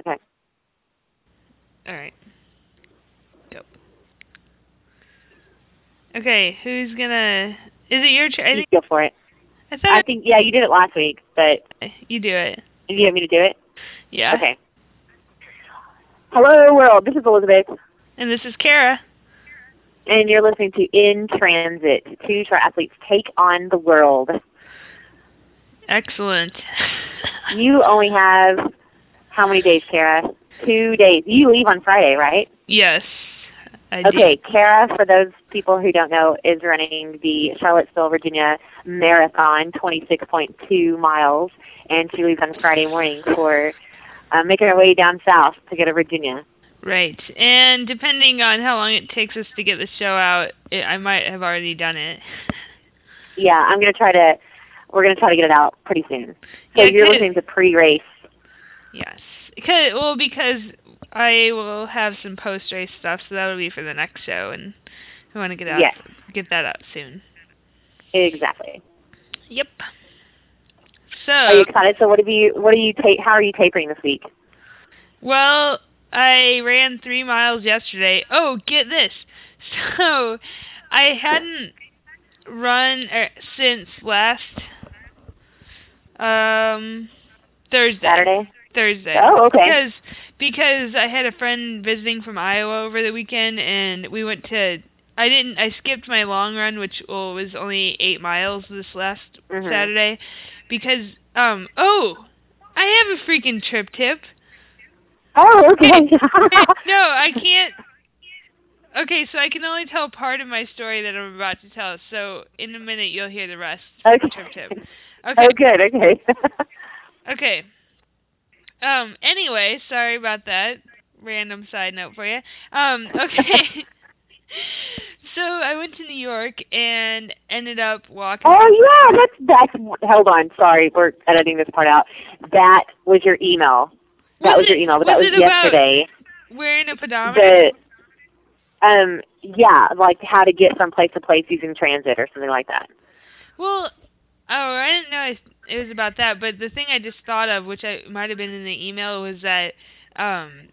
Okay. All right. Go. Okay, who's gonna? Is it your turn? You think go for it. I thought I think yeah, you did it last week, but you do it. you want me to do it? Yeah. Okay. Hello world. This is Elizabeth, And this is Kara. and you're listening to In Transit. Two triathletes take on the world. Excellent. You only have how many days, Kara? Two days. You leave on Friday, right? yes. I do. Okay, Kara, for those people who don't know, is running the Charlottesville, Virginia Marathon, 26.2 miles, and she leaves on Friday morning for uh, making her way down south to go to Virginia. Right. And depending on how long it takes us to get the show out, it, I might have already done it. Yeah, I'm gonna try to. We're gonna try to get it out pretty soon. So Yeah, you're listening to pre-race. Yes. Because, well, because I will have some post-race stuff, so that'll be for the next show, and I want to get out, Yes. get that out soon. Exactly. Yep. So. Are you excited? So what have you? What are you? Ta- how are you tapering this week? well, I ran three miles yesterday. Oh, get this. So, I hadn't run er, since last um Thursday. Saturday. Thursday. Oh, okay. Because because I had a friend visiting from Iowa over the weekend, and we went to. I didn't. I skipped my long run, which well, was only eight miles this last Mhm. Saturday, because um. Oh, I have a freaking trip tip. Oh, okay. no, I can't. Okay, so I can only tell part of my story that I'm about to tell. So in a minute, you'll hear the rest. of the Okay. Trip tip. Okay. Oh, good. Okay. Okay. Um. Anyway, sorry about that. Random side note for you. Um. Okay. so I went to New York and ended up walking. Oh yeah, that's that's. Hold on, sorry, we're editing this part out. That was your email. That was, Was your email, but that was was it about- yesterday. Wearing a pedometer. The um yeah, like how to get from place to place using transit or something like that. Well, oh, I didn't know it it was about that. But the thing I just thought of, which I might have been in the email, was that um,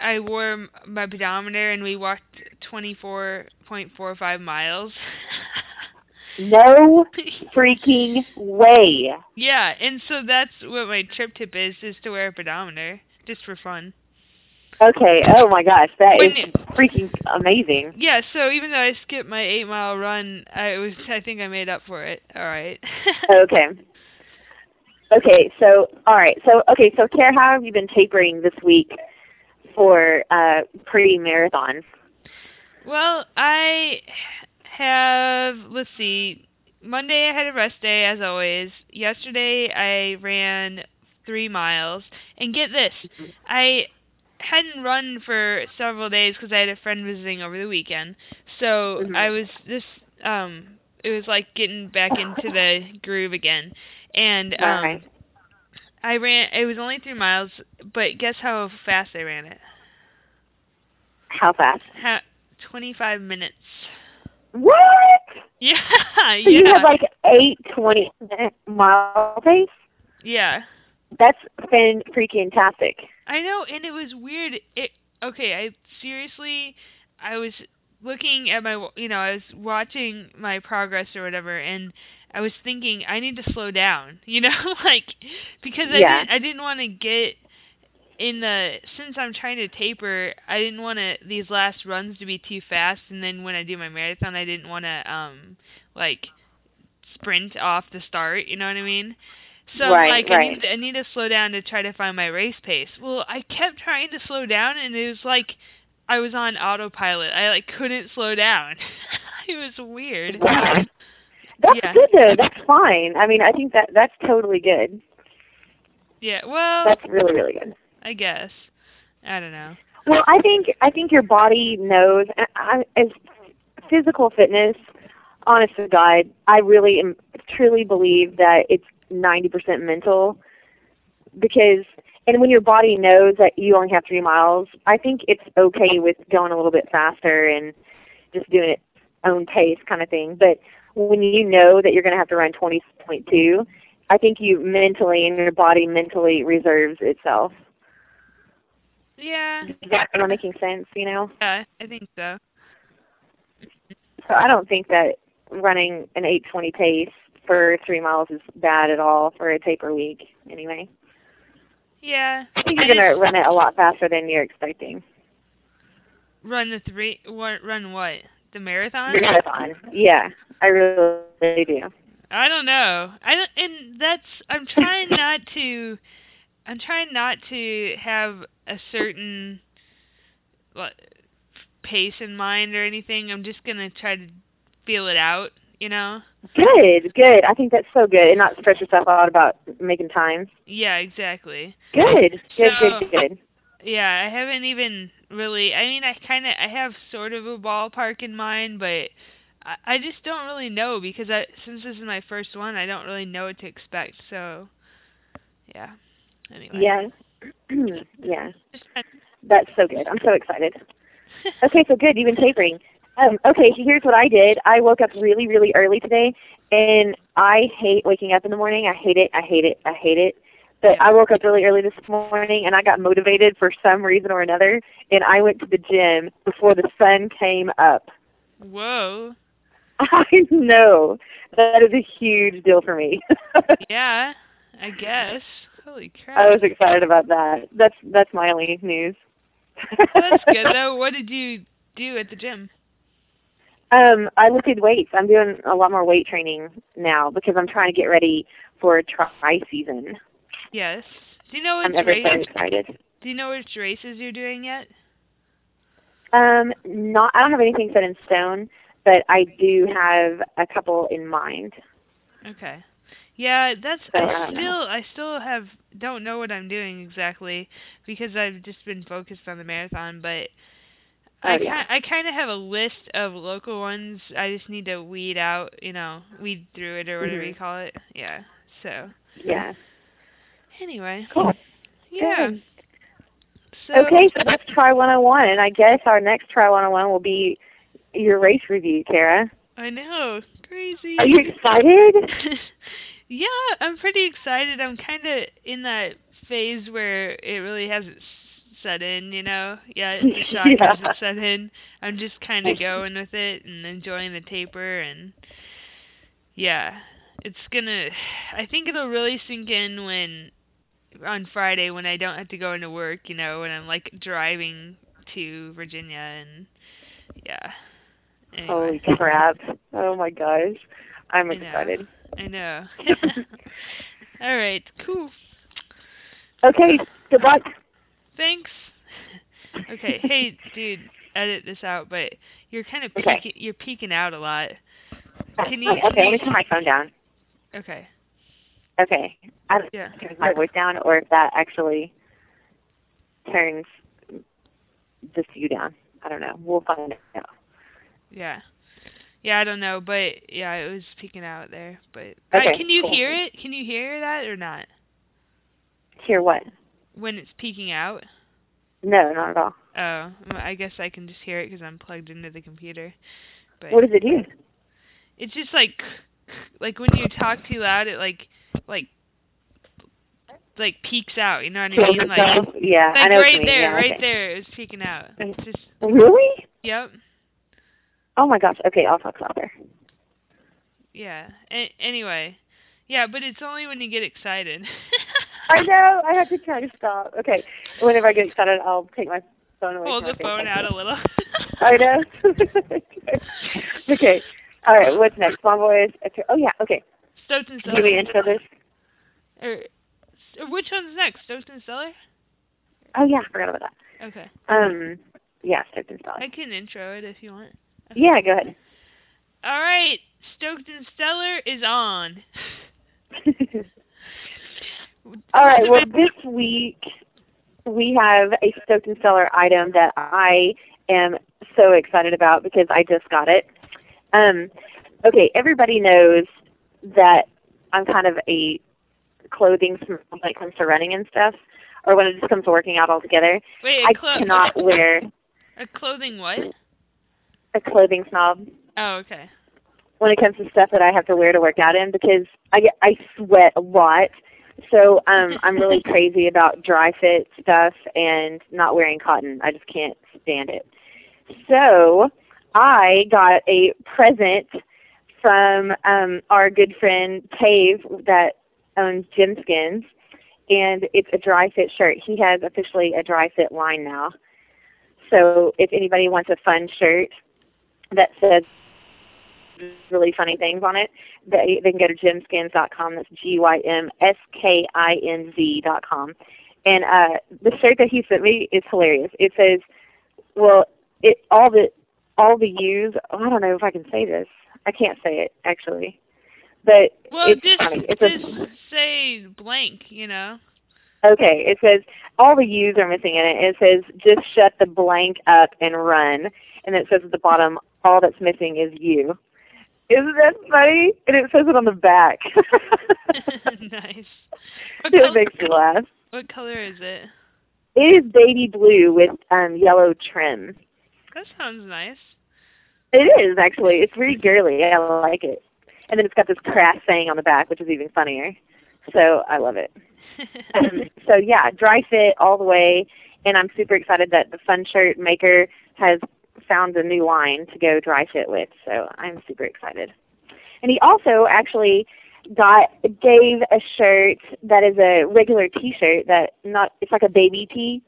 I wore my pedometer and we walked twenty four point four five miles. No freaking way. yeah, and so that's what my trip tip is: is to wear a pedometer just for fun. Okay. Oh my gosh, that When is freaking amazing. Yeah, so even though I skipped my eight mile run, I was I think I made up for it. All right. Okay. Okay, so all right, so okay, so Care, how have you been tapering this week for uh pre-marathon? Well, I have let's see. Monday I had a rest day as always. Yesterday I ran three miles, and get this, I hadn't run for several days because I had a friend visiting over the weekend. So Mhm. I was this um it was like getting back into the groove again. And um Right. I ran it was only 3 miles, but guess how fast I ran it? How fast? Ha- 25 minutes. What? Yeah, So yeah. you have like eight twenty minute mile pace? yeah. That's been freaking tastic. I know, and it was weird. It okay. I seriously, I was looking at my, you know, I was watching my progress or whatever, and I was thinking I need to slow down. You know, like because I Yeah. didn't, I didn't want to get in the since I'm trying to taper. I didn't want to these last runs to be too fast, and then when I do my marathon, I didn't want to um like sprint off the start. You know what I mean? So Right, like I right. need I need to slow down to try to find my race pace. Well, I kept trying to slow down and it was like I was on autopilot. I like couldn't slow down. it was weird. That's Yeah. good though. That's fine. I mean, I think that that's totally good. Yeah, well, That's really really good. I guess. I don't know. Well, I think I think your body knows. and I, as physical fitness, honest to God, I really am, truly believe that it's ninety percent mental. Because, and when your body knows that you only have three miles, I think it's okay with going a little bit faster and just doing it own pace kind of thing. But when you know that you're going to have to run twenty point two, I think you mentally and your body mentally reserves itself. Yeah. Is that am I making sense? You know. Yeah, I think so. So I don't think that running an 8:20 pace for three miles is bad at all for a taper week. Anyway, Yeah. I think you're gonna run it a lot faster than you're expecting. run the three. What run? What? The marathon? The marathon. Yeah, I really do. I don't know. I don't, and that's I'm trying not to I'm trying not to have a certain what, pace in mind or anything. I'm just going to try to feel it out, you know? Good, good. I think that's so good, and not stress yourself out about making time. Yeah, exactly. Good, good, So- good, good. Yeah, I haven't even really I mean I kind of I have sort of a ballpark in mind, but I, I just don't really know because I since this is my first one, I don't really know what to expect. So yeah. Anyway. Yeah, yeah. That's so good. I'm so excited. Okay, so good. You've been tapering. Um, okay, so here's what I did. I woke up really, really early today, and I hate waking up in the morning. I hate it. I hate it. I hate it. But Yeah. I woke up really early this morning, and I got motivated for some reason or another, and I went to the gym before the sun came up. Whoa. I know that is a huge deal for me. Yeah, I guess. Holy crap. I was excited about that. That's that's my only news. That's good though. What did you do at the gym? Um, I lifted weights. I'm doing a lot more weight training now because I'm trying to get ready for tri season. Yes. Do you know I'm which ever so race? excited. Do you know which races you're doing yet? Um, not I don't have anything set in stone, but I do have a couple in mind. Okay. Yeah, that's So, I I know. still I still have don't know what I'm doing exactly because I've just been focused on the marathon, but I Oh, ki- yeah. I kind of have a list of local ones. I just need to weed out, you know, weed through it or whatever you Mhm. call it. Yeah. So, Yeah. anyway. Cool. Yeah. Good. So, okay, so that's Tri 101, and I guess our next Tri 101 will be your race review, Kara. I know. Crazy. Are you excited? yeah, I'm pretty excited. I'm kind of in that phase where it really hasn't s- set in, you know? Yeah, the shock Yeah. hasn't set in. I'm just kind of going with it and enjoying the taper and yeah, it's gonna I think it'll really sink in when on Friday when I don't have to go into work, you know, when I'm like driving to Virginia and yeah. Anyway, Holy crap. Oh my gosh. I'm I know. excited. I know. All right, cool. Okay, Goodbye. Thanks. Okay, hey, dude, edit this out, but you're kind of Okay. peaking, you're peaking out a lot. Can you? Oh, okay, let me turn my phone down. Okay. Okay. I don't Yeah. know if my voice down or if that actually turns the view down. I don't know. We'll find out. Yeah. Yeah, I don't know, but yeah, it was peaking out there. But uh, Okay, can you cool. hear it? Can you hear that or not? Hear what? When it's peaking out? No, not at all. Oh, I guess I can just hear it because I'm plugged into the computer. But What does it do? it's just like like when you talk too loud it like like like peaks out you know what i mean like yeah, I like know what right you mean. there yeah, right okay. there was peaking out it's just Really? yep Oh my gosh. Okay, I'll talk louder. yeah A- anyway yeah but it's only when you get excited I know. I have to try to stop. Okay. Whenever I get excited, I'll take my phone away. hold the phone out a little I know. okay. All right. What's next? Small boys. Oh yeah. Okay. Stokes and Can we intro this? or, or which one's next Stoked and Stellar Oh yeah, I forgot about that. okay Um. Yeah, Stoked and I can intro it if you want Yeah, go ahead. all right Stoked and Stellar is on All right. Well, this week we have a Stoked and Stellar item that I am so excited about because I just got it. Um, okay, everybody knows that I'm kind of a clothing when it comes to running and stuff, or when it just comes to working out altogether. wait I cannot wear a clothing what a clothing snob oh okay when it comes to stuff that I have to wear to work out in because I get I sweat a lot So um, I'm really crazy about dry fit stuff and not wearing cotton. I just can't stand it. So I got a present from um, our good friend Cave that owns Gym Skinz, and it's a dry fit shirt. He has officially a dry fit line now. So if anybody wants a fun shirt that says really funny things on it, they, they can go to gymskinz.com. That's G-Y-M-S-K-I-N-Z dot com. And uh, the shirt that he sent me is hilarious. It says, well, it all the all the U's. Oh, I don't know if I can say this. I can't say it actually, but well, it's just, funny. It's just a, say blank, you know. Okay, it says all the U's are missing in it. It says just shut the blank up and run, and it says at the bottom all that's missing is you. Isn't that funny? And it says it on the back. nice. What, it col- makes me laugh. what color is it? It is baby blue with um yellow trim. That sounds nice. It is actually. It's really girly. I like it. And then it's got this crass saying on the back, which is even funnier. So I love it. Um, so yeah, dry fit all the way, and I'm super excited that the Fun Shirt maker has found a new line to go dry fit with. So I'm super excited. And he also actually got gave a shirt that is a regular T-shirt that not it's like a baby tee,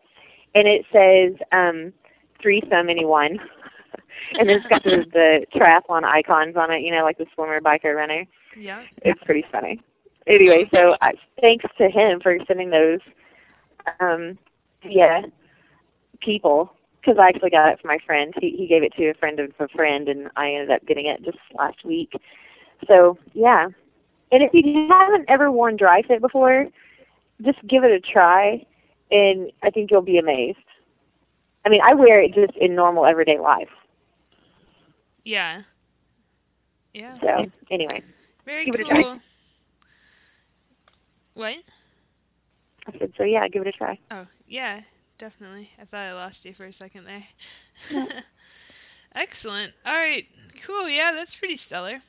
and it says um, threesome anyone. and then it's got the, the triathlon icons on it, you know, like the swimmer, biker, runner. yeah. It's pretty funny. Anyway, so I, thanks to him for sending those. Um, yeah, people, because I actually got it from my friend. He he gave it to a friend of a friend, and I ended up getting it just last week. So yeah, and if you haven't ever worn dry fit before, just give it a try, and I think you'll be amazed. I mean, I wear it just in normal everyday life. Yeah. Yeah. So anyway, Very give it a cool. try. What? I said so. Yeah, give it a try. Oh, yeah, definitely. I thought I lost you for a second there. Excellent. All right. Cool. Yeah, that's pretty stellar.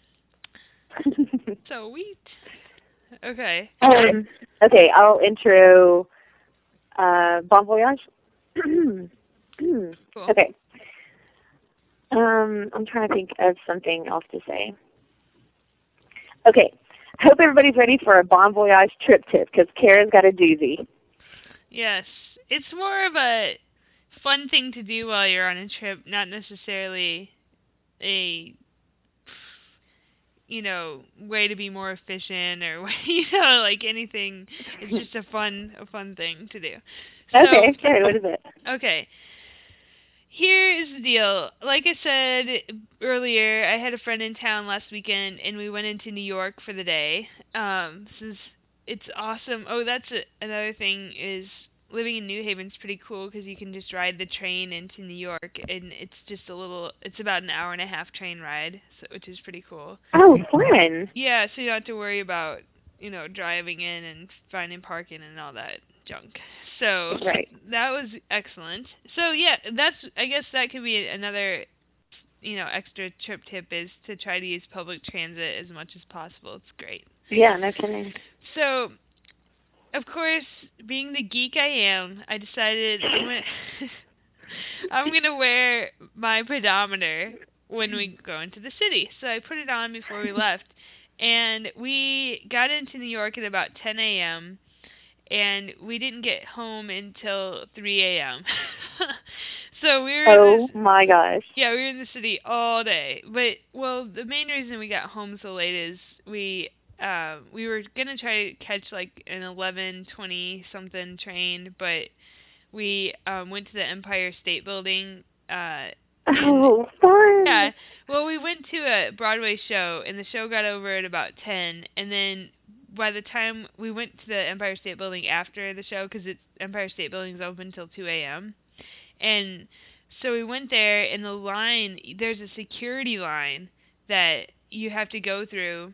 Sweet. Okay. um, okay, I'll intro uh, Bon Voyage. Cool. okay. Um, I'm trying to think of something else to say. Okay. I hope everybody's ready for a Bon Voyage trip tip because Kara's got a doozy. Yes. It's more of a fun thing to do while you're on a trip, not necessarily a you know, way to be more efficient or you know, like anything. It's just a fun a fun thing to do. So, Okay, good. What is it? Okay. Here is the deal. Like I said earlier, I had a friend in town last weekend, and we went into New York for the day. Um, since it's awesome. Oh, that's a, another thing is living in New Haven's pretty cool because you can just ride the train into New York, and it's just a little. It's about an hour and a half train ride, so which is pretty cool. Oh, fun. Yeah, so you don't have to worry about you know driving in and finding parking and all that junk. So Right. that was excellent. So yeah, that's I guess that could be another you know extra trip tip is to try to use public transit as much as possible. It's great. Yeah, no kidding. So of course, being the geek I am, I decided I'm gonna, I'm gonna wear my pedometer when we go into the city. So I put it on before we left, and we got into New York at about 10 a.m. and we didn't get home until 3 a.m. so we were in Oh this, my gosh. yeah, we were in the city all day. But well, the main reason we got home so late is we uh, we were gonna try to catch like an eleven twenty something train, but we um, went to the Empire State Building. Uh, Oh, fun. yeah, well, we went to a Broadway show, and the show got over at about ten, and then by the time we went to the Empire State Building after the show, because Empire State Building's open till two a.m. And so we went there, and the line there's a security line that you have to go through.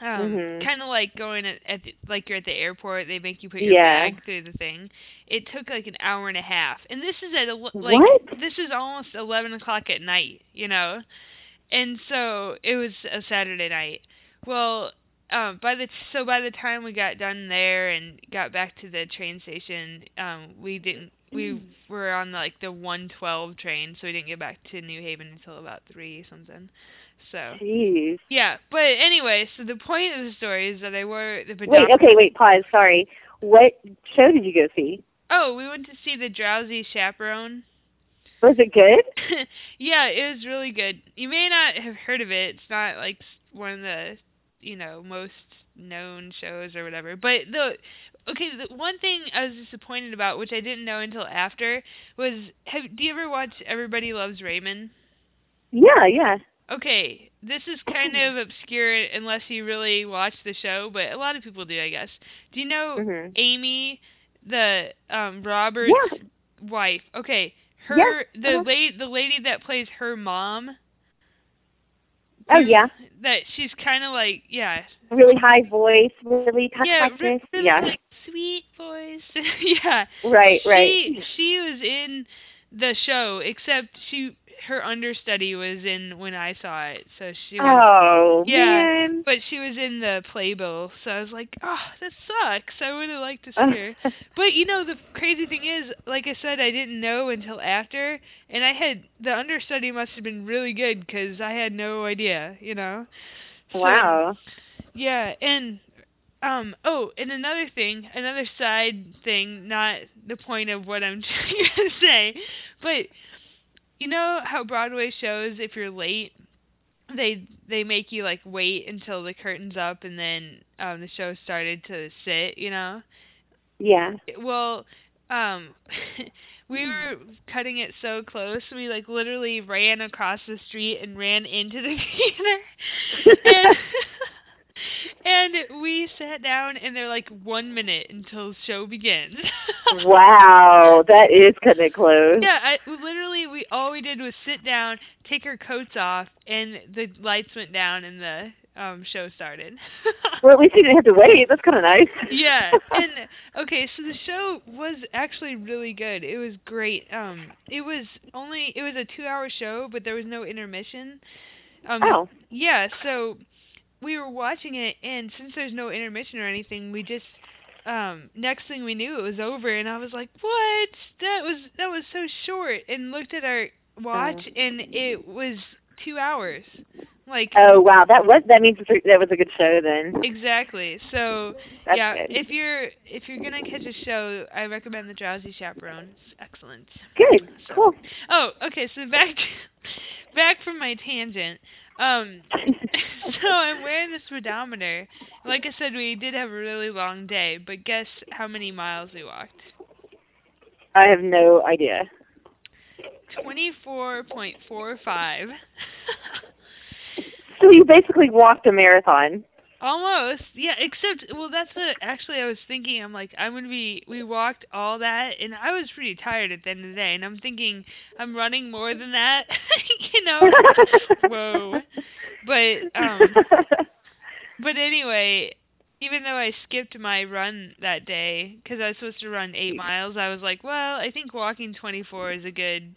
Um, Mhm. kind of like going at, at the, like you're at the airport. They make you put your Yeah. bag through the thing. It took like an hour and a half, and this is at like What? this is almost eleven o'clock at night. You know, and so it was a Saturday night. Well, um by the so by the time we got done there and got back to the train station, um we didn't we were on like the 112 train, so we didn't get back to New Haven until about 3 something. So, Jeez. yeah, but anyway, so the point of the story is that I wore the pajamas. Wait, okay, wait, pause. Sorry. What show did you go see? Oh, we went to see the Drowsy Chaperone. Was it good? yeah, it was really good. You may not have heard of it. It's not like one of the, you know, most known shows or whatever. But the okay, the one thing I was disappointed about, which I didn't know until after, was have do you ever watch Everybody Loves Raymond? Yeah, yeah. Okay, this is kind of obscure unless you really watch the show, but a lot of people do, I guess. Do you know Mhm. Amy, the um Robert's Yeah. wife? Okay, her Yeah, the uh-huh. lady the lady that plays her mom. Oh yeah. That she's kind of like yeah Really high voice, really yeah touch re- really Yeah. like sweet voice yeah Right, she, right. She was in the show, except she her understudy was in when I saw it, so she was. Oh Yeah. man. But she was in the playbill, so I was like, oh, that sucks. I would have liked to see her. But you know, the crazy thing is, like I said, I didn't know until after, and I had the understudy must have been really good because I had no idea, you know. So, wow. Yeah, and um oh, and another thing, another side thing, not the point of what I'm trying to say, but you know how Broadway shows if you're late, they they make you like wait until the curtains up and then um the show started to sit, you know? Yeah. Well, um we were cutting it so close, we like literally ran across the street and ran into the theater. and and we sat down and they're like one minute until show begins. wow, that is kind of close. Yeah, I literally we all we did was sit down, take our coats off, and the lights went down and the um show started. Well, at least you didn't have to wait. That's kind of nice. yeah, and okay, so the show was actually really good. It was great. Um it was only it was a 2-hour show, but there was no intermission. Um oh. yeah, so we were watching it and since there's no intermission or anything, we just um next thing we knew it was over and I was like, "What? That was that was so short." And looked at our watch Oh. and it was 2 hours. Like Oh wow, that was that means that was a good show then. exactly. So, That's yeah, good. if you're if you're going to catch a show, I recommend The Drowsy Chaperone. It's excellent. Good. Cool. Oh, okay, so back back from my tangent. Um so I'm wearing the speedometer. Like I said, we did have a really long day, but guess how many miles we walked? I have no idea. Twenty-four point four five. So you basically walked a marathon. Almost, yeah. Except, well, that's what actually I was thinking. I'm like, I'm gonna be. We walked all that, and I was pretty tired at the end of the day. And I'm thinking, I'm running more than that, you know. Whoa. But um, But anyway, even though I skipped my run that day because I was supposed to run eight miles, I was like, well, I think walking 24 is a good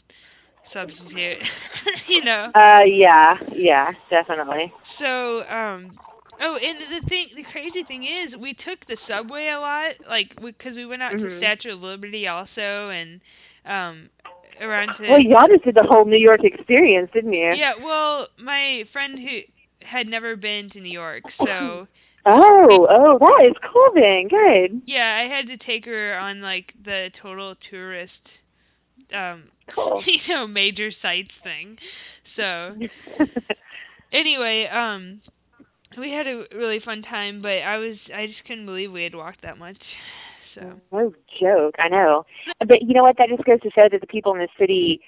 substitute, you know. uh yeah, yeah, definitely. So, um, oh, and the thing, the crazy thing is, we took the subway a lot, like, because we went out to Mhm. Statue of Liberty also, and um, around to. Well, y'all just did the whole New York experience, didn't you? yeah, well, my friend who had never been to New York, so. Oh, oh, that is cool then. Good. Yeah, I had to take her on like the total tourist um Cool. you know, major sites thing. So anyway, um we had a really fun time, but I was I just couldn't believe we had walked that much. So no joke. I know. But you know what? That just goes to show that the people in the city,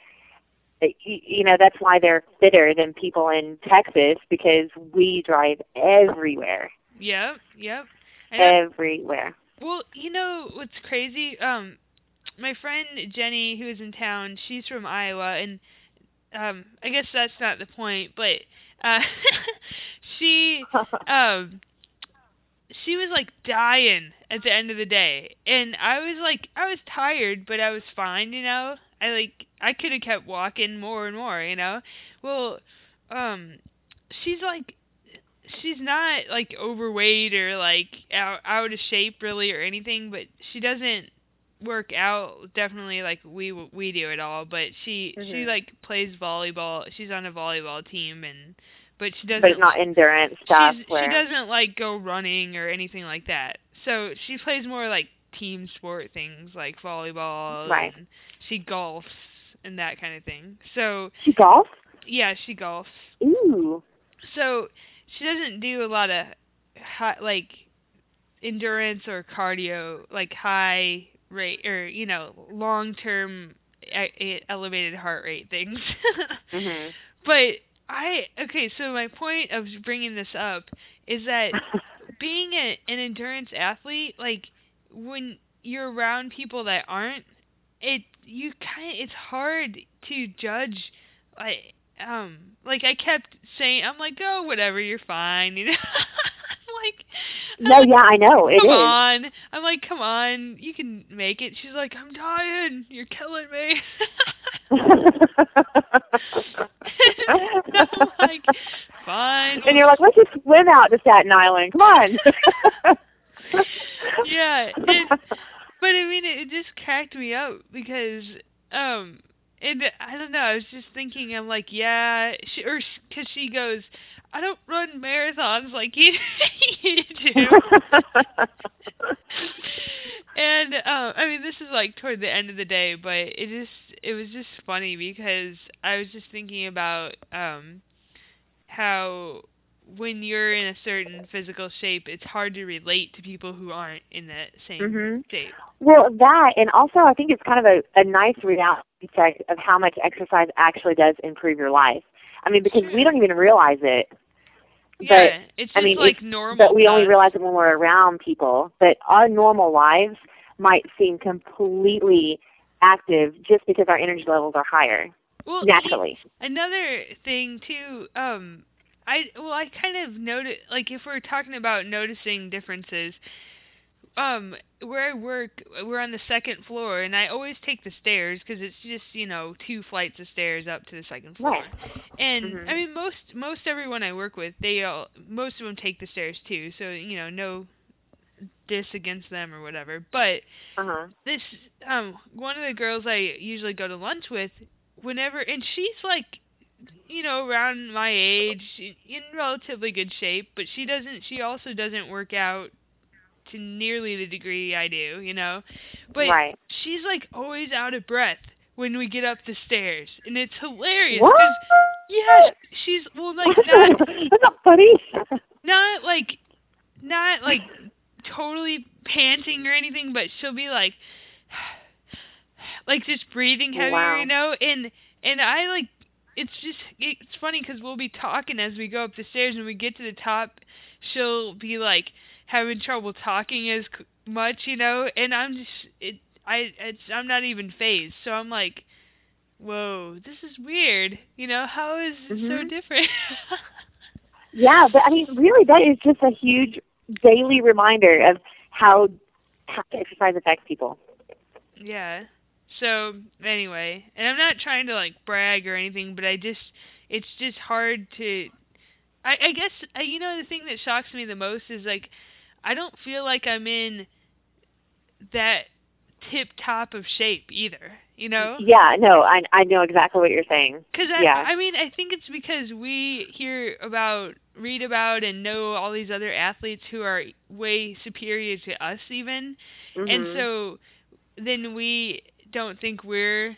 uh, you know, that's why they're fitter than people in Texas because we drive everywhere, Yep, yep. And I- everywhere. Well, you know what's crazy? Um, my friend Jenny, who is in town, she's from Iowa, and um, I guess that's not the point, but uh, she um, she was like dying at the end of the day, and I was like, I was tired, but I was fine, you know. I like I could have kept walking more and more, you know. Well, um, she's like she's not like overweight or like out out of shape really or anything, but she doesn't work out definitely like we we do at all. But she mm-hmm. she like plays volleyball. She's on a volleyball team and but she doesn't. But it's not endurance stuff. Where... She doesn't like go running or anything like that. So she plays more like team sport things like volleyball. Right. She golfs and that kind of thing. So she golfs. Yeah, she golfs. Ooh. So she doesn't do a lot of high, like endurance or cardio, like high rate or you know long term elevated heart rate things. mm-hmm. But I okay, so my point of bringing this up is that being a, an endurance athlete, like when you're around people that aren't, it you kind it's hard to judge like um like I kept saying I'm like oh whatever you're fine you know? I'm like no I'm yeah I know it come is. on. I'm like come on you can make it. She's like I'm dying you're killing me I'm like fine and you're like let's just swim out to Staten Island come on yeah it, but I mean it, it just cracked me up because um and I don't know. I was just thinking. I'm like, yeah, she, or because she goes, I don't run marathons like you, you do. And uh, I mean, this is like toward the end of the day, but it just it was just funny because I was just thinking about um how when you're in a certain physical shape, it's hard to relate to people who aren't in that same mm-hmm. shape. Well, that, and also I think it's kind of a, a nice reality check of how much exercise actually does improve your life. I mean, because we don't even realize it. Yeah, but, it's just I mean, like it's, normal. But we only realize it when we're around people. But our normal lives might seem completely active just because our energy levels are higher. Well, naturally. Another thing too, um, I well, I kind of noted like if we're talking about noticing differences, um, where I work, we're on the second floor, and I always take the stairs because it's just you know two flights of stairs up to the second floor. Right. And mm-hmm. I mean most most everyone I work with, they all most of them take the stairs too. So you know no diss against them or whatever. But uh-huh. this um one of the girls I usually go to lunch with, whenever and she's like you know, around my age, in relatively good shape, but she doesn't. She also doesn't work out to nearly the degree I do, you know. But right. she's like always out of breath when we get up the stairs, and it's hilarious. What? Yeah, she's well, like not. That's not funny. Not like, not like totally panting or anything, but she'll be like, like just breathing heavier, wow. you know. And and I like it's just it's funny because we'll be talking as we go up the stairs and we get to the top she'll be like having trouble talking as much you know? And i'm just it i it's i'm not even phased. So i'm like whoa this is weird. You know how is it mm-hmm. so different? Yeah but i mean really that is just a huge daily reminder of how how exercise affects people. Yeah. So anyway, and I'm not trying to like brag or anything, but I just it's just hard to. I, I guess I, you know the thing that shocks me the most is like I don't feel like I'm in that tip top of shape either. You know? Yeah, no, I I know exactly what you're saying. Because yeah. I mean I think it's because we hear about, read about, and know all these other athletes who are way superior to us even, mm-hmm. and so then we don't think we're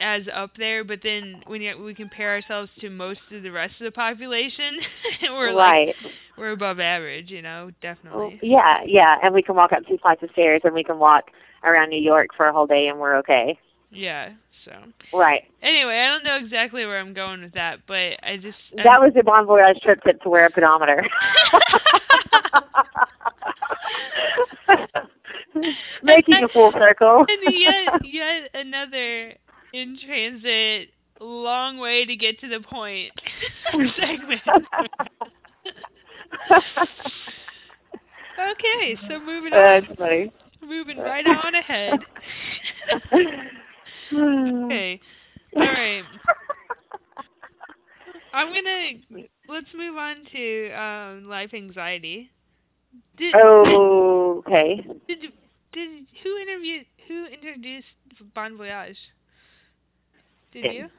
as up there, but then when we compare ourselves to most of the rest of the population, we're right. like we're above average, you know, definitely. Well, yeah, yeah, and we can walk up two flights of stairs, and we can walk around New York for a whole day, and we're okay. Yeah. So. Right. Anyway, I don't know exactly where I'm going with that, but I just. That I'm, was the Bon Voyage trip tip to wear a pedometer. Making a full circle. and yet, yet another in transit, long way to get to the point segment. okay, so moving on. That's funny. Moving right on ahead. okay. All right. I'm gonna let's let's move on to um, life anxiety. Did, Oh, okay. Did did who interviewed who introduced Bon Voyage? Did Yeah. you?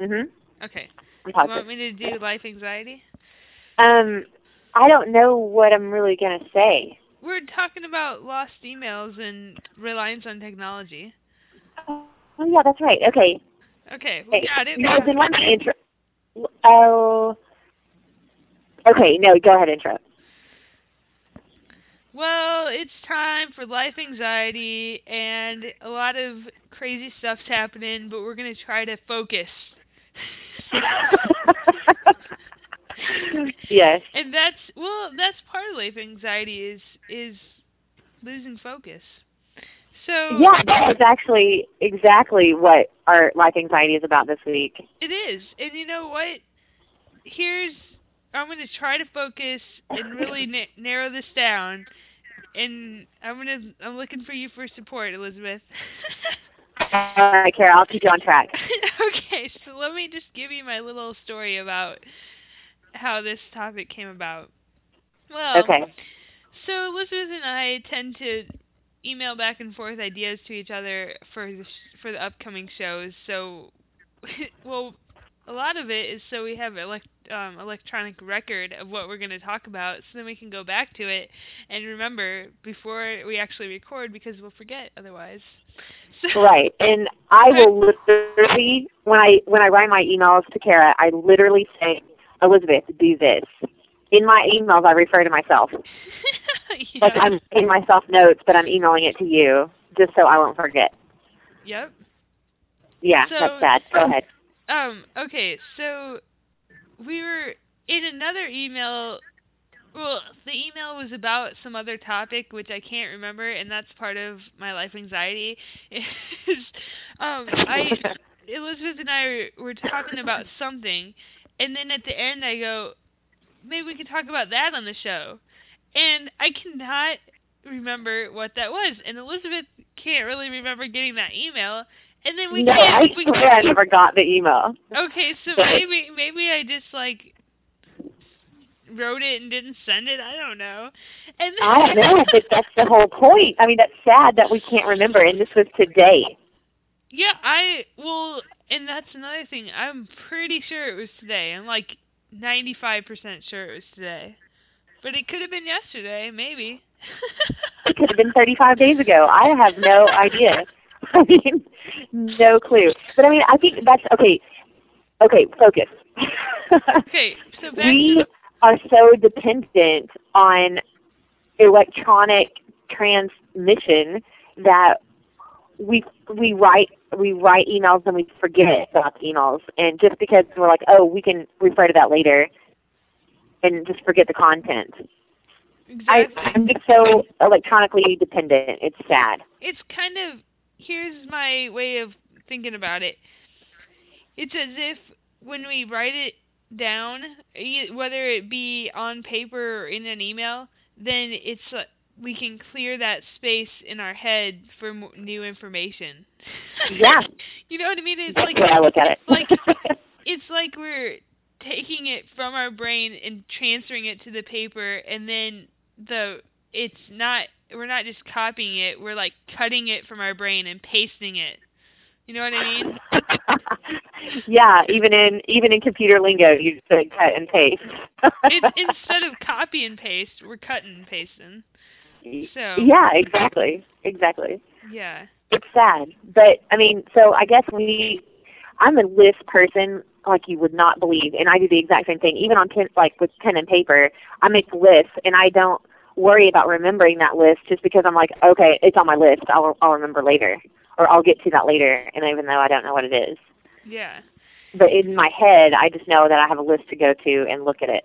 Mhm. Okay. I'm You want me to do life anxiety? Um, I don't know what I'm really gonna say. We're talking about lost emails and reliance on technology. Oh yeah, that's right. Okay. Okay, we Okay. got it. No, then let me intro. Oh. Okay. No, go ahead. Intro. Well, it's time for life anxiety, and a lot of crazy stuff's happening, but we're gonna try to focus. yes. And that's well, that's part of life anxiety is is losing focus. So Yeah, that is actually exactly what our life anxiety is about this week. it is, and you know what? Here's I'm going to try to focus and really na- narrow this down, and I'm gonna I'm looking for you for support, Elizabeth. All right, Kara, I'll keep you on track. okay, so let me just give you my little story about how this topic came about. Well, Okay. So Elizabeth and I tend to email back and forth ideas to each other for the sh- for the upcoming shows. So, well, a lot of it is so we have elect um, electronic record of what we're going to talk about, so then we can go back to it and remember before we actually record because we'll forget otherwise. So, Right. And I will literally when I when I write my emails to Kara, I literally say, Elizabeth, do this. In my emails I refer to myself. yeah. Like I'm giving myself notes, but I'm emailing it to you just so I won't forget. Yep. Yeah, So- that's bad. Go ahead. Um, okay, so we were in another email well, the email was about some other topic which I can't remember and that's part of my life anxiety. Is um I Elizabeth and I were talking about something and then at the end I go maybe we could talk about that on the show. And I cannot remember what that was and Elizabeth can't really remember getting that email and then we no, can't I we swear I never got the email. Okay, so maybe maybe I just like wrote it and didn't send it. I don't know. And then, I don't know, but that's the whole point. I mean, that's sad that we can't remember, and this was today. yeah, I well, and that's another thing. I'm pretty sure it was today. I'm like 95% sure it was today. But it could have been yesterday, maybe. It could have been 35 days ago. I have no idea. I mean, no clue. But I mean, I think that's okay. Okay, focus. okay, so we are so dependent on electronic transmission that we we write we write emails and we forget about emails and just because we're like oh we can refer to that later and just forget the content I, exactly. I'm just so electronically dependent. It's sad. it's kind of here's my way of thinking about it. It's as if when we write it down, whether it be on paper or in an email, then it's uh, we can clear that space in our head for new information. Yeah. you know what I mean? It's That's like the way I look at it. like it's like we're taking it from our brain and transferring it to the paper and then the it's not we're not just copying it we're like cutting it from our brain and pasting it you know what i mean yeah, even in even in computer lingo, you say cut and paste. it's instead of copy and paste we're cutting and pasting so yeah, exactly, exactly. yeah It's sad, but I mean, so I guess we. I'm a list person like you would not believe, and I do the exact same thing. Even on pen, like with pen and paper, I make lists, and I don't worry about remembering that list just because I'm like, okay, it's on my list. I'll I'll remember later, or I'll get to that later, and even though I don't know what it is. yeah but in my head, I just know that I have a list to go to and look at it,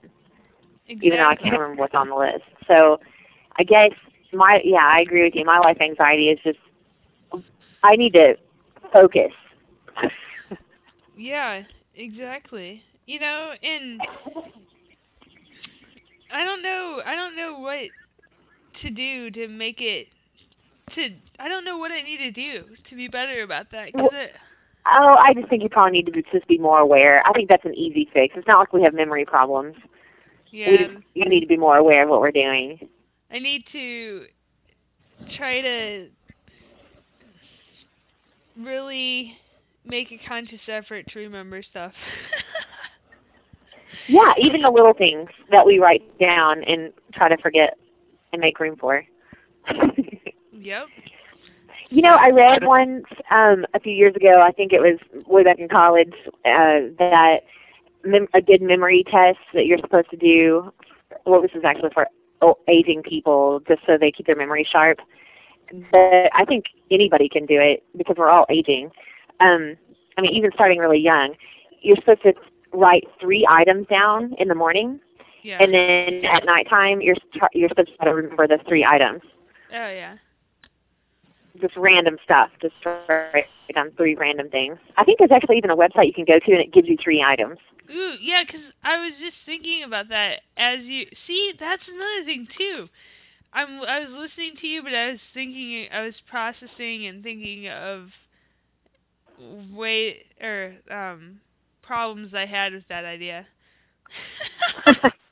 exactly. even though I can't remember what's on the list. So, I guess my yeah, I agree with you. My life anxiety is just I need to focus. yeah exactly you know and I don't know. I don't know what to do to make it. To I don't know what I need to do to be better about that. 'cause Well- it, Oh, I just think you probably need to be, just be more aware. I think that's an easy fix. It's not like we have memory problems. Yeah. We just, you need to be more aware of what we're doing. I need to try to really make a conscious effort to remember stuff. Yeah, even the little things that we write down and try to forget and make room for. yep. You know, I read once um, a few years ago. I think it was way back in college uh, that mem- a good memory test that you're supposed to do. Well, this is actually for o- aging people, just so they keep their memory sharp. But I think anybody can do it because we're all aging. Um, I mean, even starting really young, you're supposed to write three items down in the morning, Yeah. and then at nighttime, you're you're supposed to remember those three items. oh yeah. just random stuff. Just write down three random things. I think there's actually even a website you can go to and it gives you three items. Ooh, yeah, because I was just thinking about that as you see. That's another thing too. I'm I was listening to you, but I was thinking, I was processing and thinking of way or um problems I had with that idea.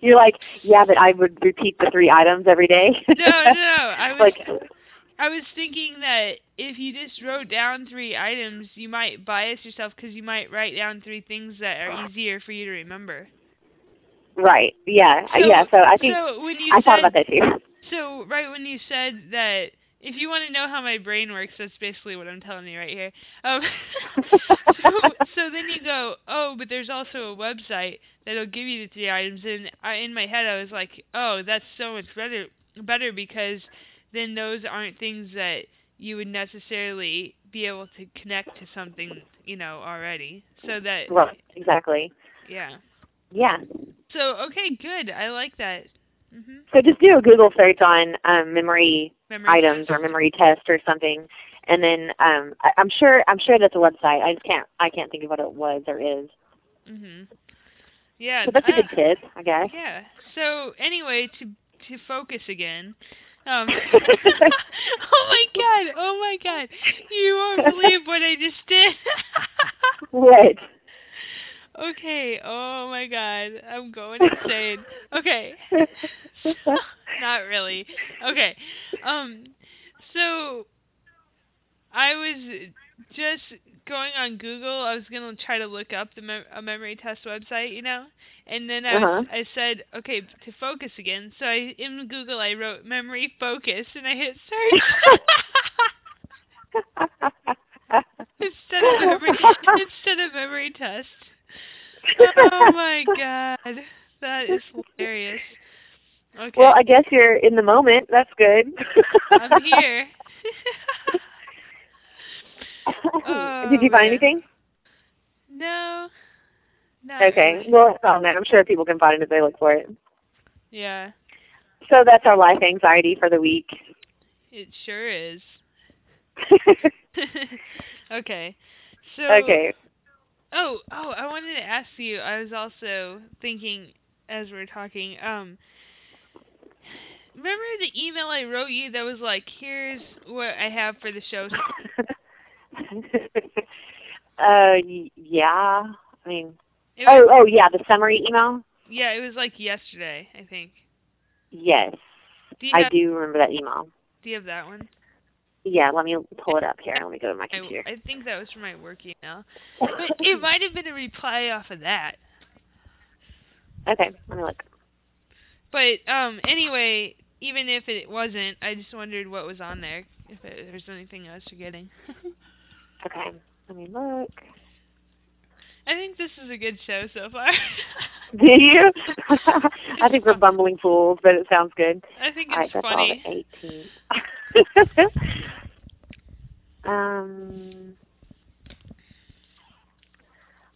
You're like, yeah, but I would repeat the three items every day. no, no, I was like, I was thinking that if you just wrote down three items, you might bias yourself because you might write down three things that are easier for you to remember. right? Yeah, So- yeah. So I think so when you I thought about that too. So right when you said that, if you want to know how my brain works, that's basically what I'm telling you right here. Um, so, so then you go, oh, but there's also a website that'll give you the three items, and I, in my head I was like, oh, that's so much better, better because then those aren't things that you would necessarily be able to connect to something, you know, already. So that, Right, exactly. yeah. Yeah. So okay, good. I like that. Mhm. So just do a Google search on um, memory Memory items test. or memory test or something, and then um, I, I'm sure I'm sure that's a website. I just can't I can't think of what it was or is. Mhm. Yeah. So that's a good tip, I guess. Yeah. So anyway, to to focus again. Um, oh my god! Oh my god! You won't believe what I just did. What? Okay. Oh my god! I'm going insane. Okay. Not really. Okay. Um. So I was just going on Google. I was gonna try to look up the mem- a memory test website, you know, and then I was, I said, okay, to focus again. So I in Google I wrote memory focus, and I hit search. instead of memory instead of memory test. Oh my god, that is hilarious. Okay, Well, I guess you're in the moment. That's good. I'm here. Oh, Did you Oh, find yeah. anything? no. Okay. really. Well, it's on there. I'm sure people can find it if they look for it. Yeah, So that's our life anxiety for the week. it sure is. okay. So okay. Oh, oh, I wanted to ask you. I was also thinking as we were talking. Um, remember the email I wrote you that was like, "Here's what I have for the show." uh, y- yeah. I mean, It oh, was, oh, yeah, the summary email. yeah, it was like yesterday, I think. Yes, Do you I have, do remember that email. Do you have that one? Yeah, let me pull it up here. Let me go to my I, computer. I think that was from my work email, but it might have been a reply off of that. okay, let me look. But um, anyway, even if it wasn't, I just wondered what was on there. If it, there's anything I was forgetting. Okay, let me look. I think this is a good show so far. Do you? I think we're bumbling fools, but it sounds good. I think All right, it's that's funny. All the 18. um,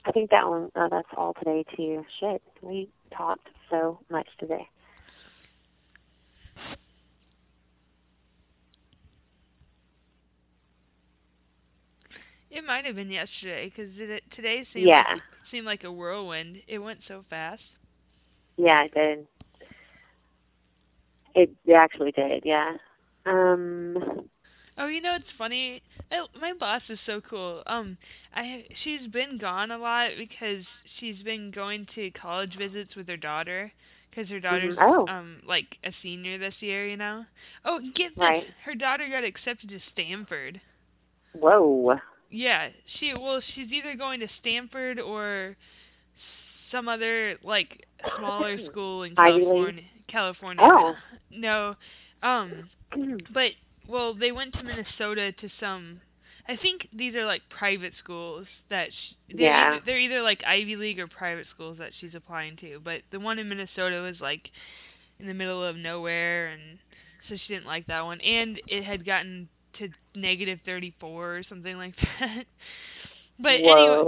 I think that one. Oh, that's all today too. Shit, we talked so much today. It might have been yesterday because today seemed Yeah, like, seemed like a whirlwind. It went so fast. yeah, it did. It, it actually did. Yeah. Um. Oh, you know it's funny. I, my boss is so cool. Um, I she's been gone a lot because she's been going to college visits with her daughter because her daughter's Oh. um like a senior this year, you know. Oh, get this! Right. Her daughter got accepted to Stanford. Whoa. Yeah, she well, she's either going to Stanford or some other like smaller school in? California. California. Oh. No. Um, but well, they went to Minnesota to some. I think these are like private schools that sh- they're Yeah. either, they're either like Ivy League or private schools that she's applying to. But the one in Minnesota was like in the middle of nowhere, and so she didn't like that one. And it had gotten to negative 34 or something like that. But anyway,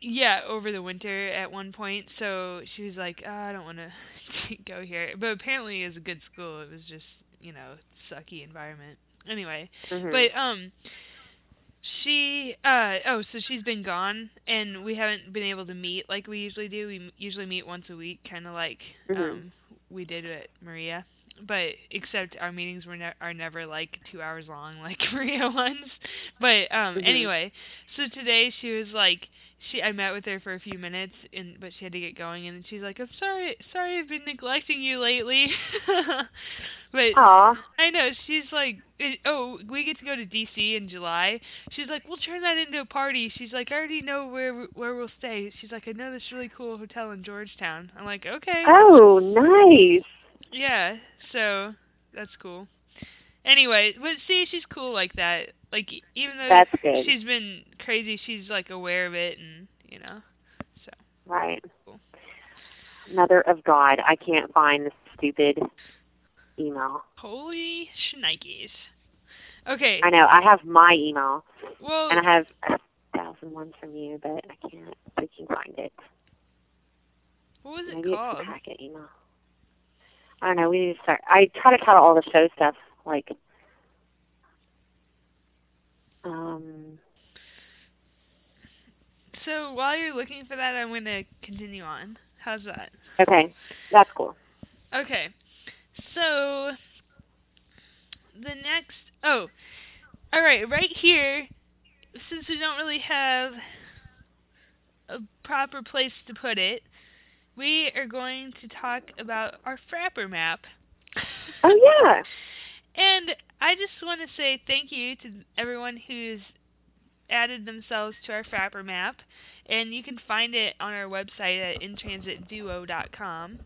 yeah, over the winter at one point. So she was like, oh, I don't want to go here. But apparently it was a good school. It was just, you know, sucky environment. Anyway, Mhm. but um she uh oh, so she's been gone and we haven't been able to meet like we usually do. We usually meet once a week, kind of like Mhm. um we did at Maria. But except our meetings were ne- are never like 2 hours long like Maria ones. But um Mhm. anyway, so today she was like she I met with her for a few minutes and but she had to get going and she's like, "I'm sorry, sorry I've been neglecting you lately." but Aw. I know she's like, oh, we get to go to DC in July. She's like, we'll turn that into a party. She's like, I already know where where we'll stay. She's like, I know this really cool hotel in Georgetown. I'm like, okay, Oh, nice. yeah. So that's cool. Anyway, but see, she's cool like that. Like even though That's good. she's been crazy, she's like aware of it, and you know. So Right. Cool. Mother of God, I can't find the stupid email. Holy shnikes. Okay. I know. I have my email, Well, and I have a thousand ones from you, but I can't freaking find it. what was it Maybe it's called? the packet email. I don't know. We need to start. I try to cut all the show stuff, like, um, So while you're looking for that, I'm going to continue on. How's that? okay, that's cool. Okay. So the next oh all right, right here since we don't really have a proper place to put it, we are going to talk about our Frappr map. Oh yeah. And I just want to say thank you to everyone who's added themselves to our Frappr map. And you can find it on our website at intransitduo.com.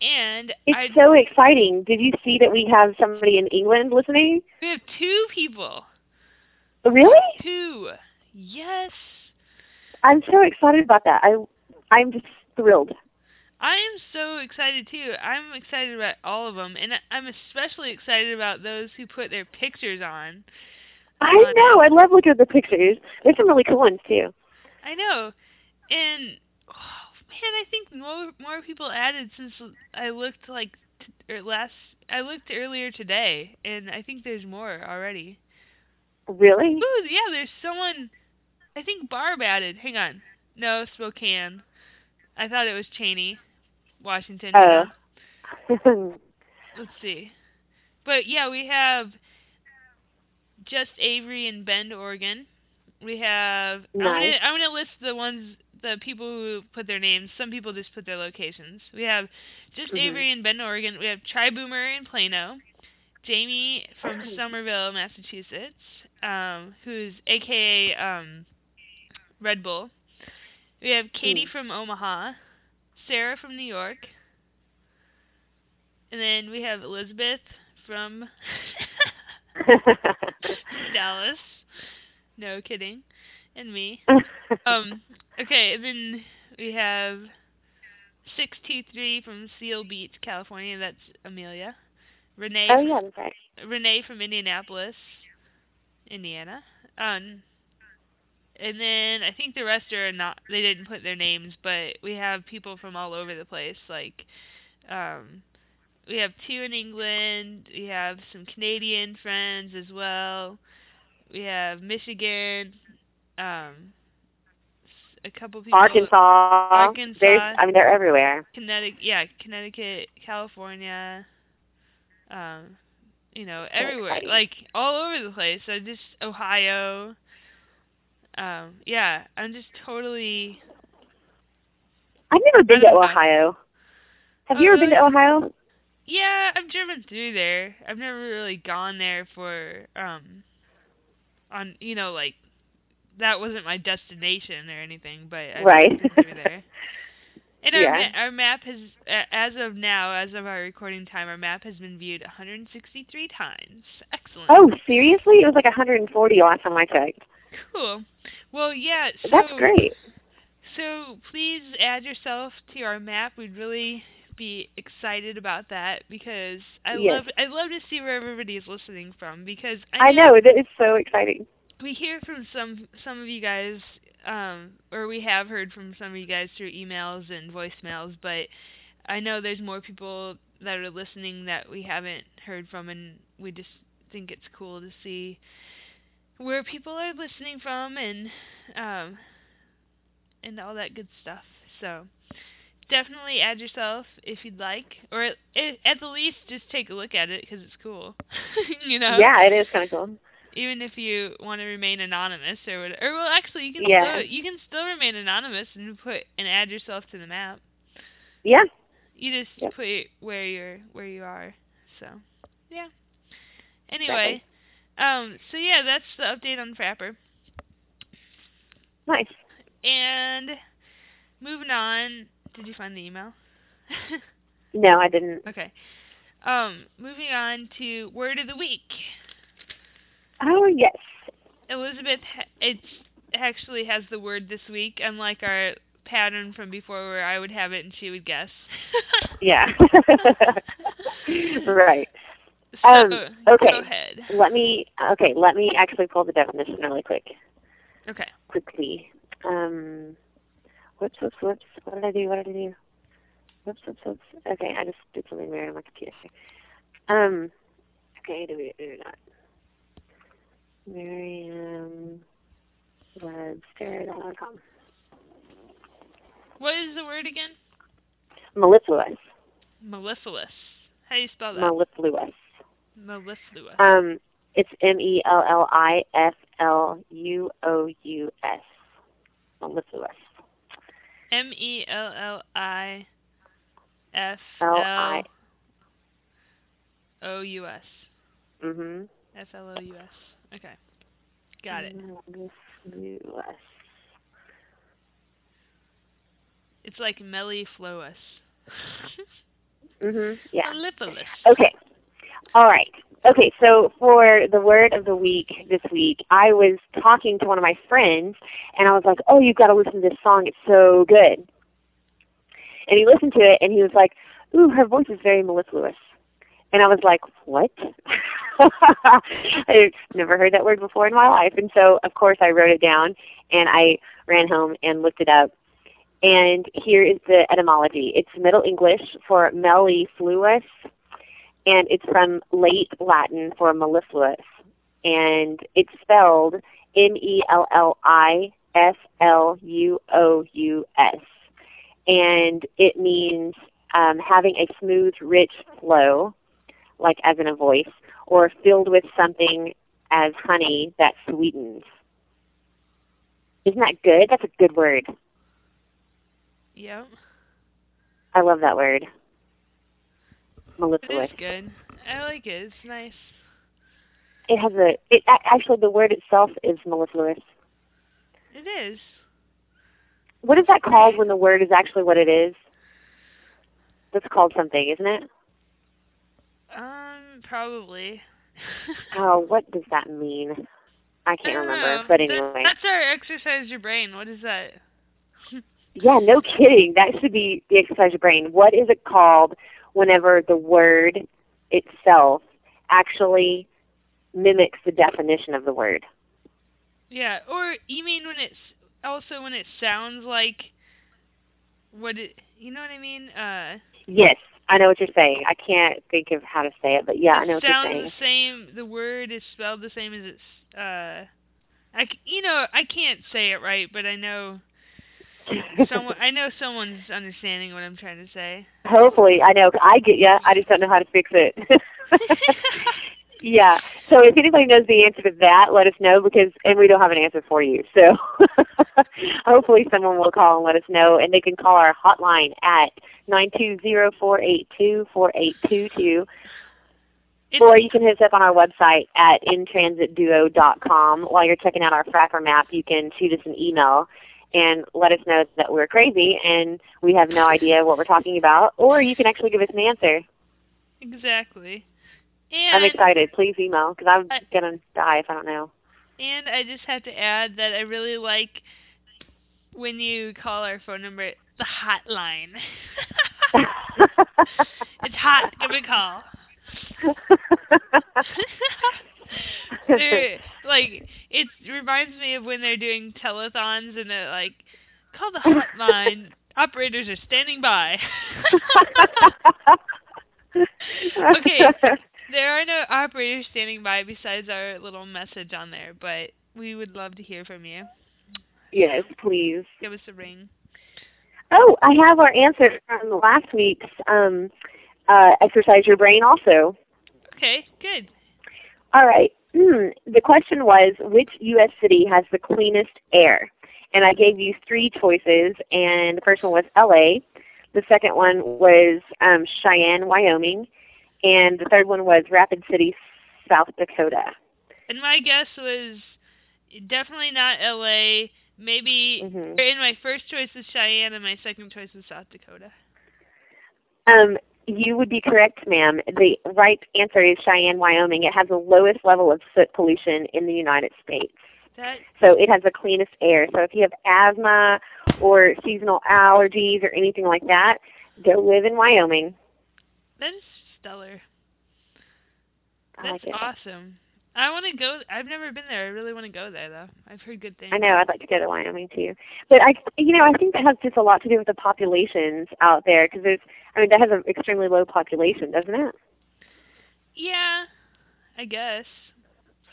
And It's I, so exciting. Did you see that we have somebody in England listening? we have two people. Oh, really? Two. Yes. I'm so excited about that. I, I'm just thrilled. I am so excited too. I'm excited about all of them, and I'm especially excited about those who put their pictures on. I on know. I love looking at the pictures. There's some really cool ones too. I know, and oh, man, I think more more people added since I looked like t- or last. I looked earlier today, and I think there's more already. Really? Ooh, yeah, there's someone. I think Barb added. Hang on. No, Spokane. I thought it was Cheney, Washington. Oh. Let's see. But yeah, we have just Avery and Bend, Oregon. We have. I'm gonna Nice. I'm gonna list the ones the people who put their names. Some people just put their locations. We have just Mhm. Avery and Bend, Oregon. We have Tri Boomer in Plano. Jamie from Somerville, Massachusetts, um, who's AKA um, Red Bull. We have Katie Mm. from Omaha, Sarah from New York, and then we have Elizabeth from Dallas. No kidding. And me. Um okay, and then we have six two three from Seal Beach, California, that's Amelia. Renee oh yeah, that's right. Renee from Indianapolis, Indiana. Um and then I think the rest are not they didn't put their names, but we have people from all over the place like um we have two in England, we have some Canadian friends as well. We have Michigan, um a couple people Arkansas. Arkansas. There's, I mean, they're everywhere. Connecticut, yeah, Connecticut, California, um, you know, everywhere, like all over the place. So just Ohio. Um, yeah, I'm just totally. I've never been to I don't know. Ohio. Have Oh, you ever been to? Ohio? Yeah, I've driven through there. I've never really gone there for um, on you know like that wasn't my destination or anything, but I've Right. been through there. And our, Yeah. ma- our map has, as of now, as of our recording time, our map has been viewed 163 times. Excellent. Oh, seriously? It was like 140 last time I checked. Cool. Well, yeah. So, That's great. So please add yourself to our map. We'd really be excited about that because I Yes. love I love to see where everybody is listening from because I I know that is so exciting. we hear from some some of you guys um or we have heard from some of you guys through emails and voicemails but i know there's more people that are listening that we haven't heard from and we just think it's cool to see where people are listening from and um and all that good stuff so definitely add yourself if you'd like or at, at the least just take a look at it because it's cool you know Yeah, it is kind of cool. even if you want to remain anonymous or whatever. Or well, actually, you can Yeah. still you can still remain anonymous and put and add yourself to the map. Yeah. You just put where you're where you are. So, yeah. Anyway, um, so yeah, that's the update on Frappr. Nice. And moving on, did you find the email? No, I didn't. okay. Um, moving on to word of the week. Oh, yes. Elizabeth, it's actually has the word this week, unlike our pattern from before where I would have it and she would guess. Yeah. right. So, Um, okay. go ahead. Let me okay, let me actually pull the definition really quick. Okay. Quickly. Um whoops, whoops, whoops. What did I do? What did I do? Whoops, whoops, whoops. Okay, I just did something weird on my computer. Um okay, do we do that? Merriam Webster.com. What is the word again? Mellifluous. Mellifluous. How do you spell that? Mellifluous. Mellifluous. Um, it's M E L L I F L U O U S. Mellifluous. M E L L I F L. O U S. Mhm. F L O U S. Okay. Got it. Mellifluous. It's like mellifluous. Mhm. Yeah. Mellifluous. Okay. All right. Okay, so for the word of the week this week, I was talking to one of my friends, and I was like, "Oh, you've got to listen to this song. It's so good." And he listened to it, and he was like, "Ooh, her voice is very mellifluous." And I was like, "What?" I've never heard that word before in my life, and so of course I wrote it down, and I ran home and looked it up. And here is the etymology. It's Middle English for mellifluous, and it's from late Latin for mellifluous, and it's spelled M E L L I F L U O U S, and it means um, having a smooth, rich flow, like as in a voice, or filled with something as honey that sweetens. Isn't that good? That's a good word. Yep. I love that word. It Mellifluous. is good. I like it. It's nice. It has a. It actually the word itself is mellifluous. It is. What is that called when the word is actually what it is? That's called something, isn't it? Um, probably. Oh, what does that mean? I I can't don't remember. know. But anyway, that's our exercise your brain. What is that? yeah, no kidding. That should be the exercise your brain. What is it called whenever the word itself actually mimics the definition of the word? Yeah, or you mean when it's also when it sounds like what it you know what I mean? Uh Yes, I know what you're saying. I can't think of how to say it, but yeah, I know what you're sounds saying. the same the word is spelled the same as it's uh I you know, I can't say it right, but I know someone I know someone's understanding what I'm trying to say. Hopefully, I know. I get ya. I just don't know how to fix it. Yeah. So if anybody knows the answer to that, let us know because and we don't have an answer for you. So hopefully someone will call and let us know and they can call our hotline at nine two zero four eight two four eight two two. Or you can hit us up on our website at intransitduo.com. While you're checking out our Frappr map, you can shoot us an email and let us know that we're crazy and we have no idea what we're talking about. Or you can actually give us an answer. Exactly. And I'm excited. Please email because I'm I- going to die if I don't know. And I just have to add that I really like when you call our phone number the hotline. it's hot. Give me a call. like it reminds me of when they're doing telethons and they're like call the hotline operators are standing by Okay. there are no operators standing by besides our little message on there but we would love to hear from you Yes, please. give us a ring Oh, I have our answer from last week's um, uh, exercise your brain also. okay good All right. Hmm. The question was, which U.S. city has the cleanest air? And I gave you three choices, and the first one was L.A. The second one was um, Cheyenne, Wyoming, and the third one was Rapid City, South Dakota. and my guess was definitely not la maybe Mhm. in my first choice is cheyenne and my second choice is south dakota Um, you would be correct, ma'am. The right answer is Cheyenne, Wyoming. It has the lowest level of soot pollution in the United States. that So it has the cleanest air. So if you have asthma or seasonal allergies or anything like that, go live in Wyoming. that is stellar That's like awesome. I want to go. I've never been there. I really want to go there, though. I've heard good things. I know. I'd like to go to Wyoming too, but I, you know, I think that has just a lot to do with the populations out there because there's, I mean, that has an extremely low population, doesn't it? Yeah, I guess.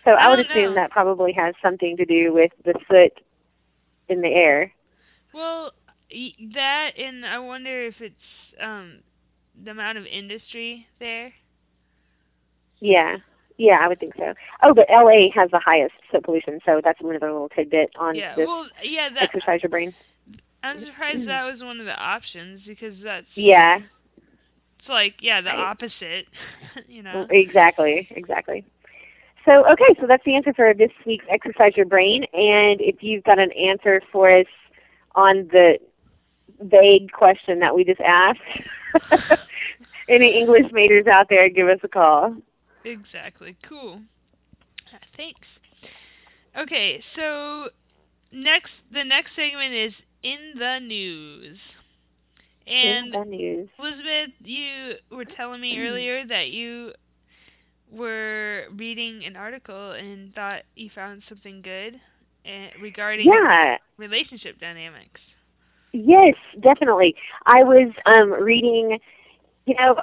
So I I, would assume know. that probably has something to do with the soot in the air. Well, y- that and I wonder if it's um the amount of industry there. Yeah. Yeah, I would think so. Oh, but LA has the highest soot pollution, so that's another little tidbit on yeah. this Well, yeah. That exercise your brain. I'm surprised that was one of the options because that's Yeah, it's like yeah the Right. opposite. you know. exactly, exactly. So, okay, so that's the answer for this week's exercise your brain. And if you've got an answer for us on the vague question that we just asked, any English majors out there, give us a call. Exactly. Cool. Uh, Thanks. Okay, so next the next segment is in the news. In And the news. Elizabeth, you were telling me earlier that you were reading an article and thought you found something good uh, regarding Yeah, relationship dynamics. Yes, definitely. I was um, reading, you know,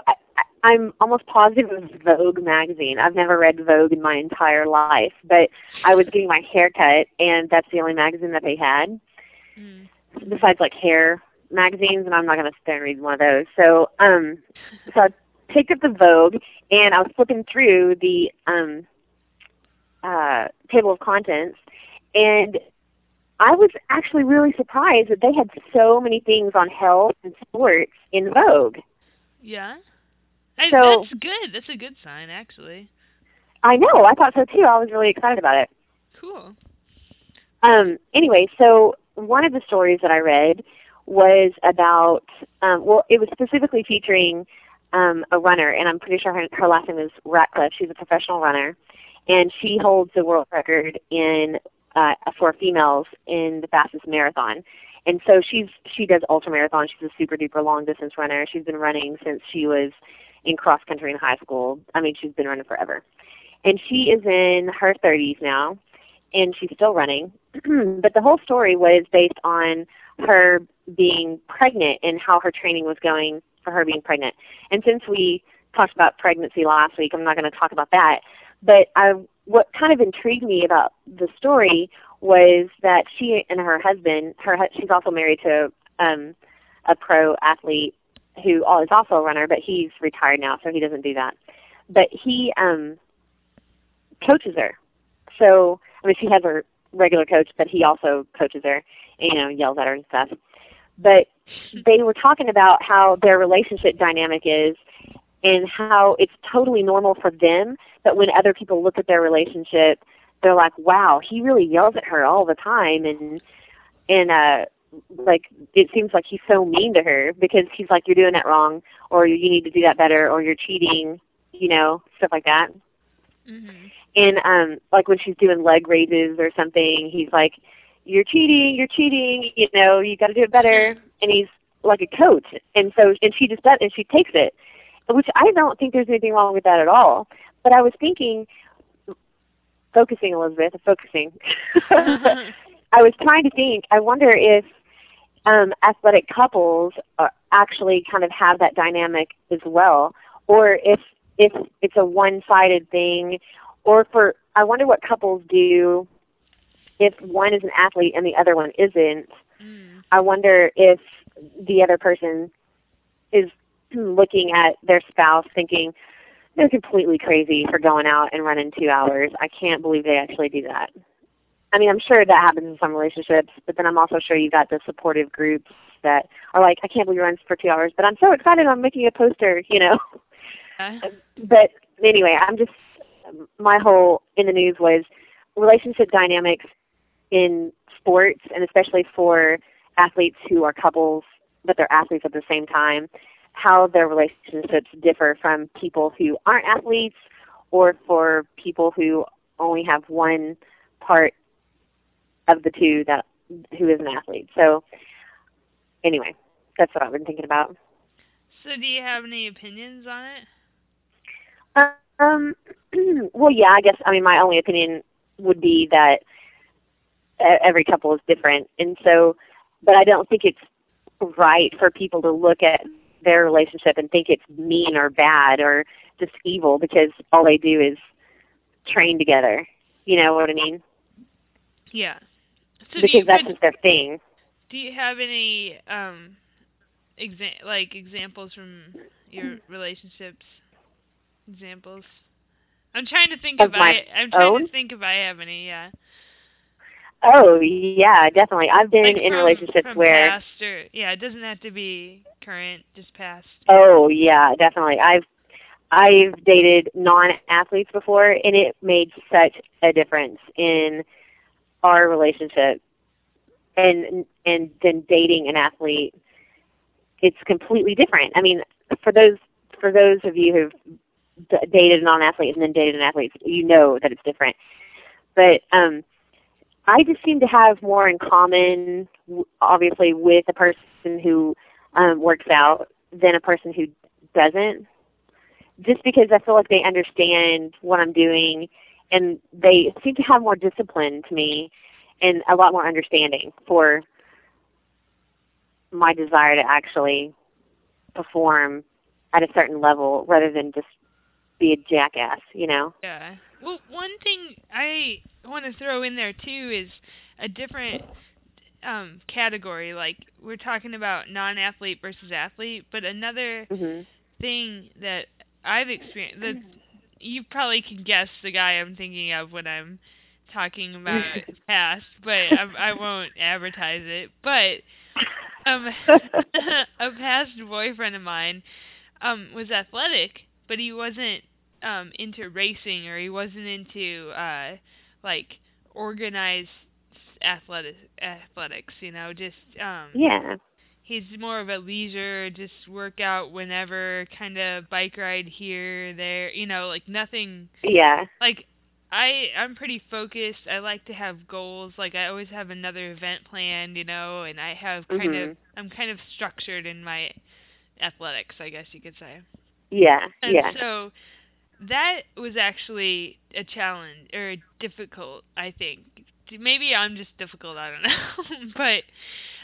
I'm almost positive it was Vogue magazine. I've never read Vogue in my entire life, but I was getting my hair cut, and that's the only magazine that they had Mm. besides like hair magazines, and I'm not going to sit there and read one of those. So, um, so I picked up the Vogue, and I was flipping through the um, uh, table of contents, and I was actually really surprised that they had so many things on health and sports in Vogue. Yeah. I, So- that's good. That's a good sign, actually. I know, I thought so too. I was really excited about it. Cool. Um, anyway, so one of the stories that I read was about, um, well, it was specifically featuring um, a runner, and I'm pretty sure her, her last name is Radcliffe. She's a professional runner, and she holds the world record in uh, for females in the fastest marathon. And so she's she does ultra marathon. She's a super duper long distance runner. She's been running since she was in cross country in high school. I mean, she's been running forever. And she is in her 30s now, and she's still running. but the whole story was based on her being pregnant and how her training was going for her being pregnant. And since we talked about pregnancy last week, I'm not going to talk about that. But I, what kind of intrigued me about the story was that she and her husband, her she's also married to um, a pro athlete who is also a runner, but he's retired now, so he doesn't do that. But he um, coaches her. So I mean, she has her regular coach, but he also coaches her, and, you know, yells at her and stuff. But they were talking about how their relationship dynamic is and how it's totally normal for them, but when other people look at their relationship, they're like, "Wow, he really yells at her all the time," and and uh, like it seems like he's so mean to her because he's like, "You're doing that wrong," or "You need to do that better," or "You're cheating," you know, stuff like that. Mm-hmm. And um, like when she's doing leg raises or something, he's like, "You're cheating, you're cheating," you know, you got to do it better. And he's like a coach, and so and she just does, and she takes it, which I don't think there's anything wrong with that at all. But I was thinking, focusing, Elizabeth, focusing. I was trying to think. I wonder if um, athletic couples are actually kind of have that dynamic as well, or if if it's a one-sided thing, or for I wonder what couples do if one is an athlete and the other one isn't. Mm. I wonder if the other person is looking at their spouse thinking they're completely crazy for going out and running two hours. I can't believe they actually do that. I mean, I'm sure that happens in some relationships, but then I'm also sure you got the supportive groups that are like, I can't believe you run for two hours, but I'm so excited I'm making a poster, you know. Uh, But anyway, I'm just my whole in the news was relationship dynamics in sports, and especially for athletes who are couples, but they're athletes at the same time, how their relationships differ from people who aren't athletes, or for people who only have one part of the two that who is an athlete. So anyway, that's what I've been thinking about. so, do you have any opinions on it? Um, well, yeah, I guess. I mean, my only opinion would be that every couple is different, and so, but I don't think it's right for people to look at their relationship and think it's mean or bad or just evil because all they do is train together. You know what I mean? Yeah. So, because that's just their thing. do you have any um, exa- like examples from your relationships? Examples. I'm trying to think Of if I. I'm trying own? to think if I have any. Yeah. Oh yeah, definitely. I've been like in from, relationships from where past or yeah, it doesn't have to be current, just past. Oh yeah, definitely. I've I've dated non-athletes before, and it made such a difference in our relationship. And and then dating an athlete, it's completely different. I mean, for those for those of you who've d- dated a non-athlete and then dated an athlete, you know that it's different. But um, I just seem to have more in common, obviously, with a person who um, works out than a person who doesn't. Just because I feel like they understand what I'm doing, and they seem to have more discipline to me, and a lot more understanding for my desire to actually perform at a certain level rather than just be a jackass, you know? Yeah. Well, one thing I want to throw in there too is a different um category. Like we're talking about non-athlete versus athlete, but another Mhm. thing that I've experienced that you probably can guess the guy I'm thinking of when I'm talking about past, but I, I won't advertise it. But um, a past boyfriend of mine um was athletic, but he wasn't um into racing or he wasn't into uh like organized athletic athletics, you know, just um yeah. He's more of a leisure, just work out whenever, kind of bike ride here, there, you know, like nothing Yeah. like I I'm pretty focused. I like to have goals. Like I always have another event planned, you know, and I have kind of Mhm. I'm kind of structured in my athletics, I guess you could say. Yeah. And yeah. so that was actually a challenge or difficult, I think. Maybe I'm just difficult, I don't know. but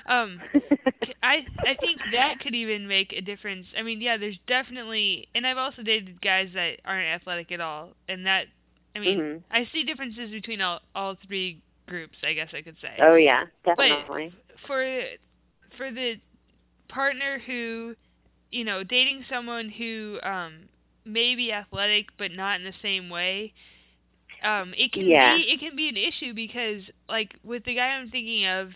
um I I think that could even make a difference. I mean, yeah, there's definitely, and I've also dated guys that aren't athletic at all, and that, I mean, Mhm. I see differences between all all three groups. I guess I could say. Oh yeah, definitely. For for the partner who, you know, dating someone who um may be athletic but not in the same way, um it can Yeah. be it can be an issue because like with the guy I'm thinking of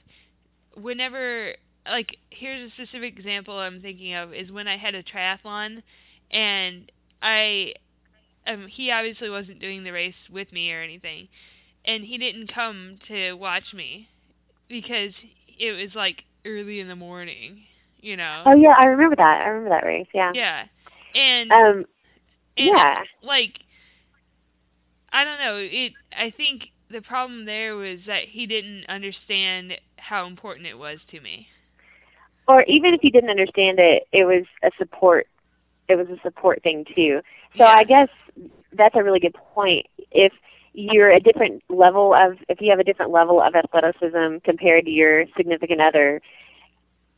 whenever like here's a specific example I'm thinking of is when I had a triathlon and I um he obviously wasn't doing the race with me or anything and he didn't come to watch me because it was like early in the morning, you know. Oh yeah, I remember that. I remember that race. Yeah. Yeah. And Um. and yeah. like I don't know, it I think the problem there was that he didn't understand how important it was to me. Or even if he didn't understand it, it was a support. It was a support thing too. So Yeah. I guess that's a really good point. If you're a different level of, if you have a different level of athleticism compared to your significant other,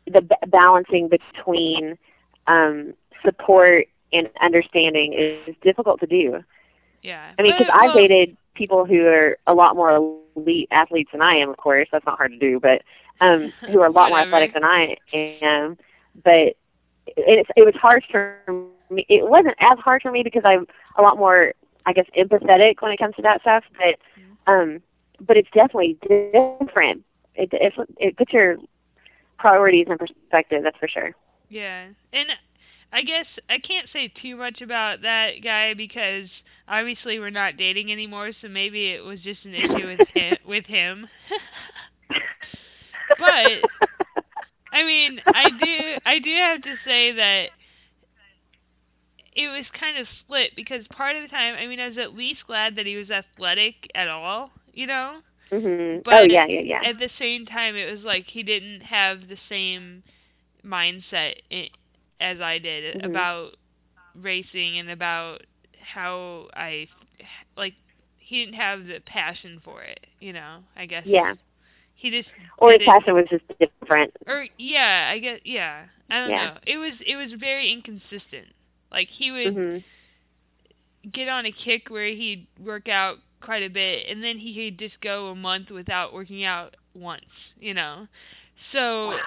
the b- balancing between um, support and understanding is difficult to do. Yeah. I mean, because I've well, dated people who are a lot more elite athletes than I am. Of course, that's not hard to do, but um, who are a lot more athletic than I am. But it, it was hard for me. It wasn't as hard for me because I'm a lot more, I guess, empathetic when it comes to that stuff. But um, but it's definitely different. It it, it puts your priorities in perspective. That's for sure. Yeah. And I guess I can't say too much about that guy because obviously we're not dating anymore, so maybe it was just an issue with him with him. But I mean, I do I do have to say that it was kind of split because part of the time, I mean, I was at least glad that he was athletic at all, you know? hmm But oh yeah, yeah, yeah. At the same time, it was like he didn't have the same mindset as I did Mhm. about racing and about how I like he didn't have the passion for it, you know. I guess Yeah. he just Or his passion was just different. or yeah, I guess yeah. I don't Yeah. know. It was it was very inconsistent. Like he would hmm get on a kick where he'd work out quite a bit and then he could just go a month without working out once, you know. So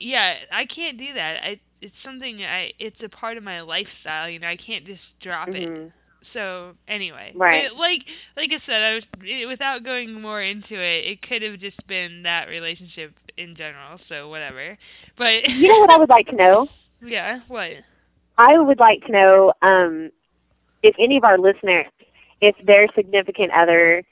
yeah, I can't do that. I it's something I it's a part of my lifestyle, you know. I can't just drop it. Mhm. So anyway, Right. But like like I said, I was it, without going more into it, it could have just been that relationship in general. So whatever. But You know what I would like to know? yeah, what? I would like to know um, if any of our listeners, if their significant other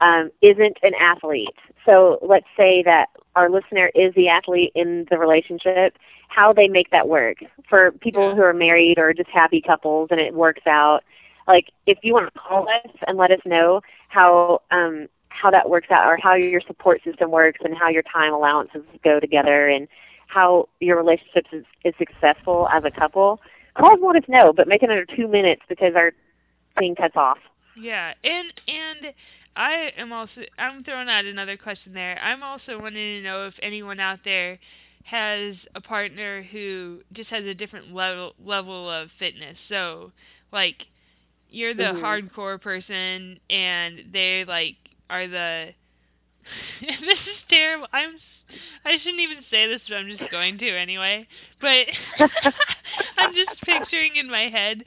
um, isn't an athlete. So let's say that our listener is the athlete in the relationship, how they make that work. For people who are married or just happy couples and it works out, like if you want to call us and let us know how um, how that works out or how your support system works and how your time allowances go together and how your relationship is, is successful as a couple, call us and let us know, but make it under two minutes because our thing cuts off. Yeah, and and I am also I'm throwing out another question there. I'm also wanting to know if anyone out there has a partner who just has a different level level of fitness. So, like you're the Mhm. hardcore person and they like are the This is terrible. I'm I shouldn't even say this, but I'm just going to anyway. But I'm just picturing in my head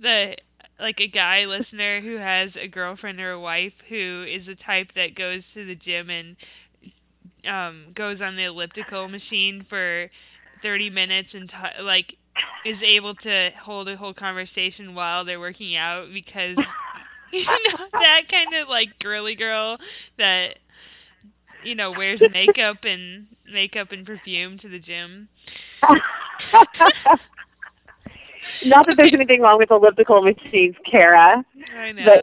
the like a guy listener who has a girlfriend or a wife who is the type that goes to the gym and um goes on the elliptical machine for 30 minutes and t- like is able to hold a whole conversation while they're working out because you know that kind of like girly girl that you know wears makeup and makeup and perfume to the gym. Not that there's anything wrong with elliptical machines, Kara, I know.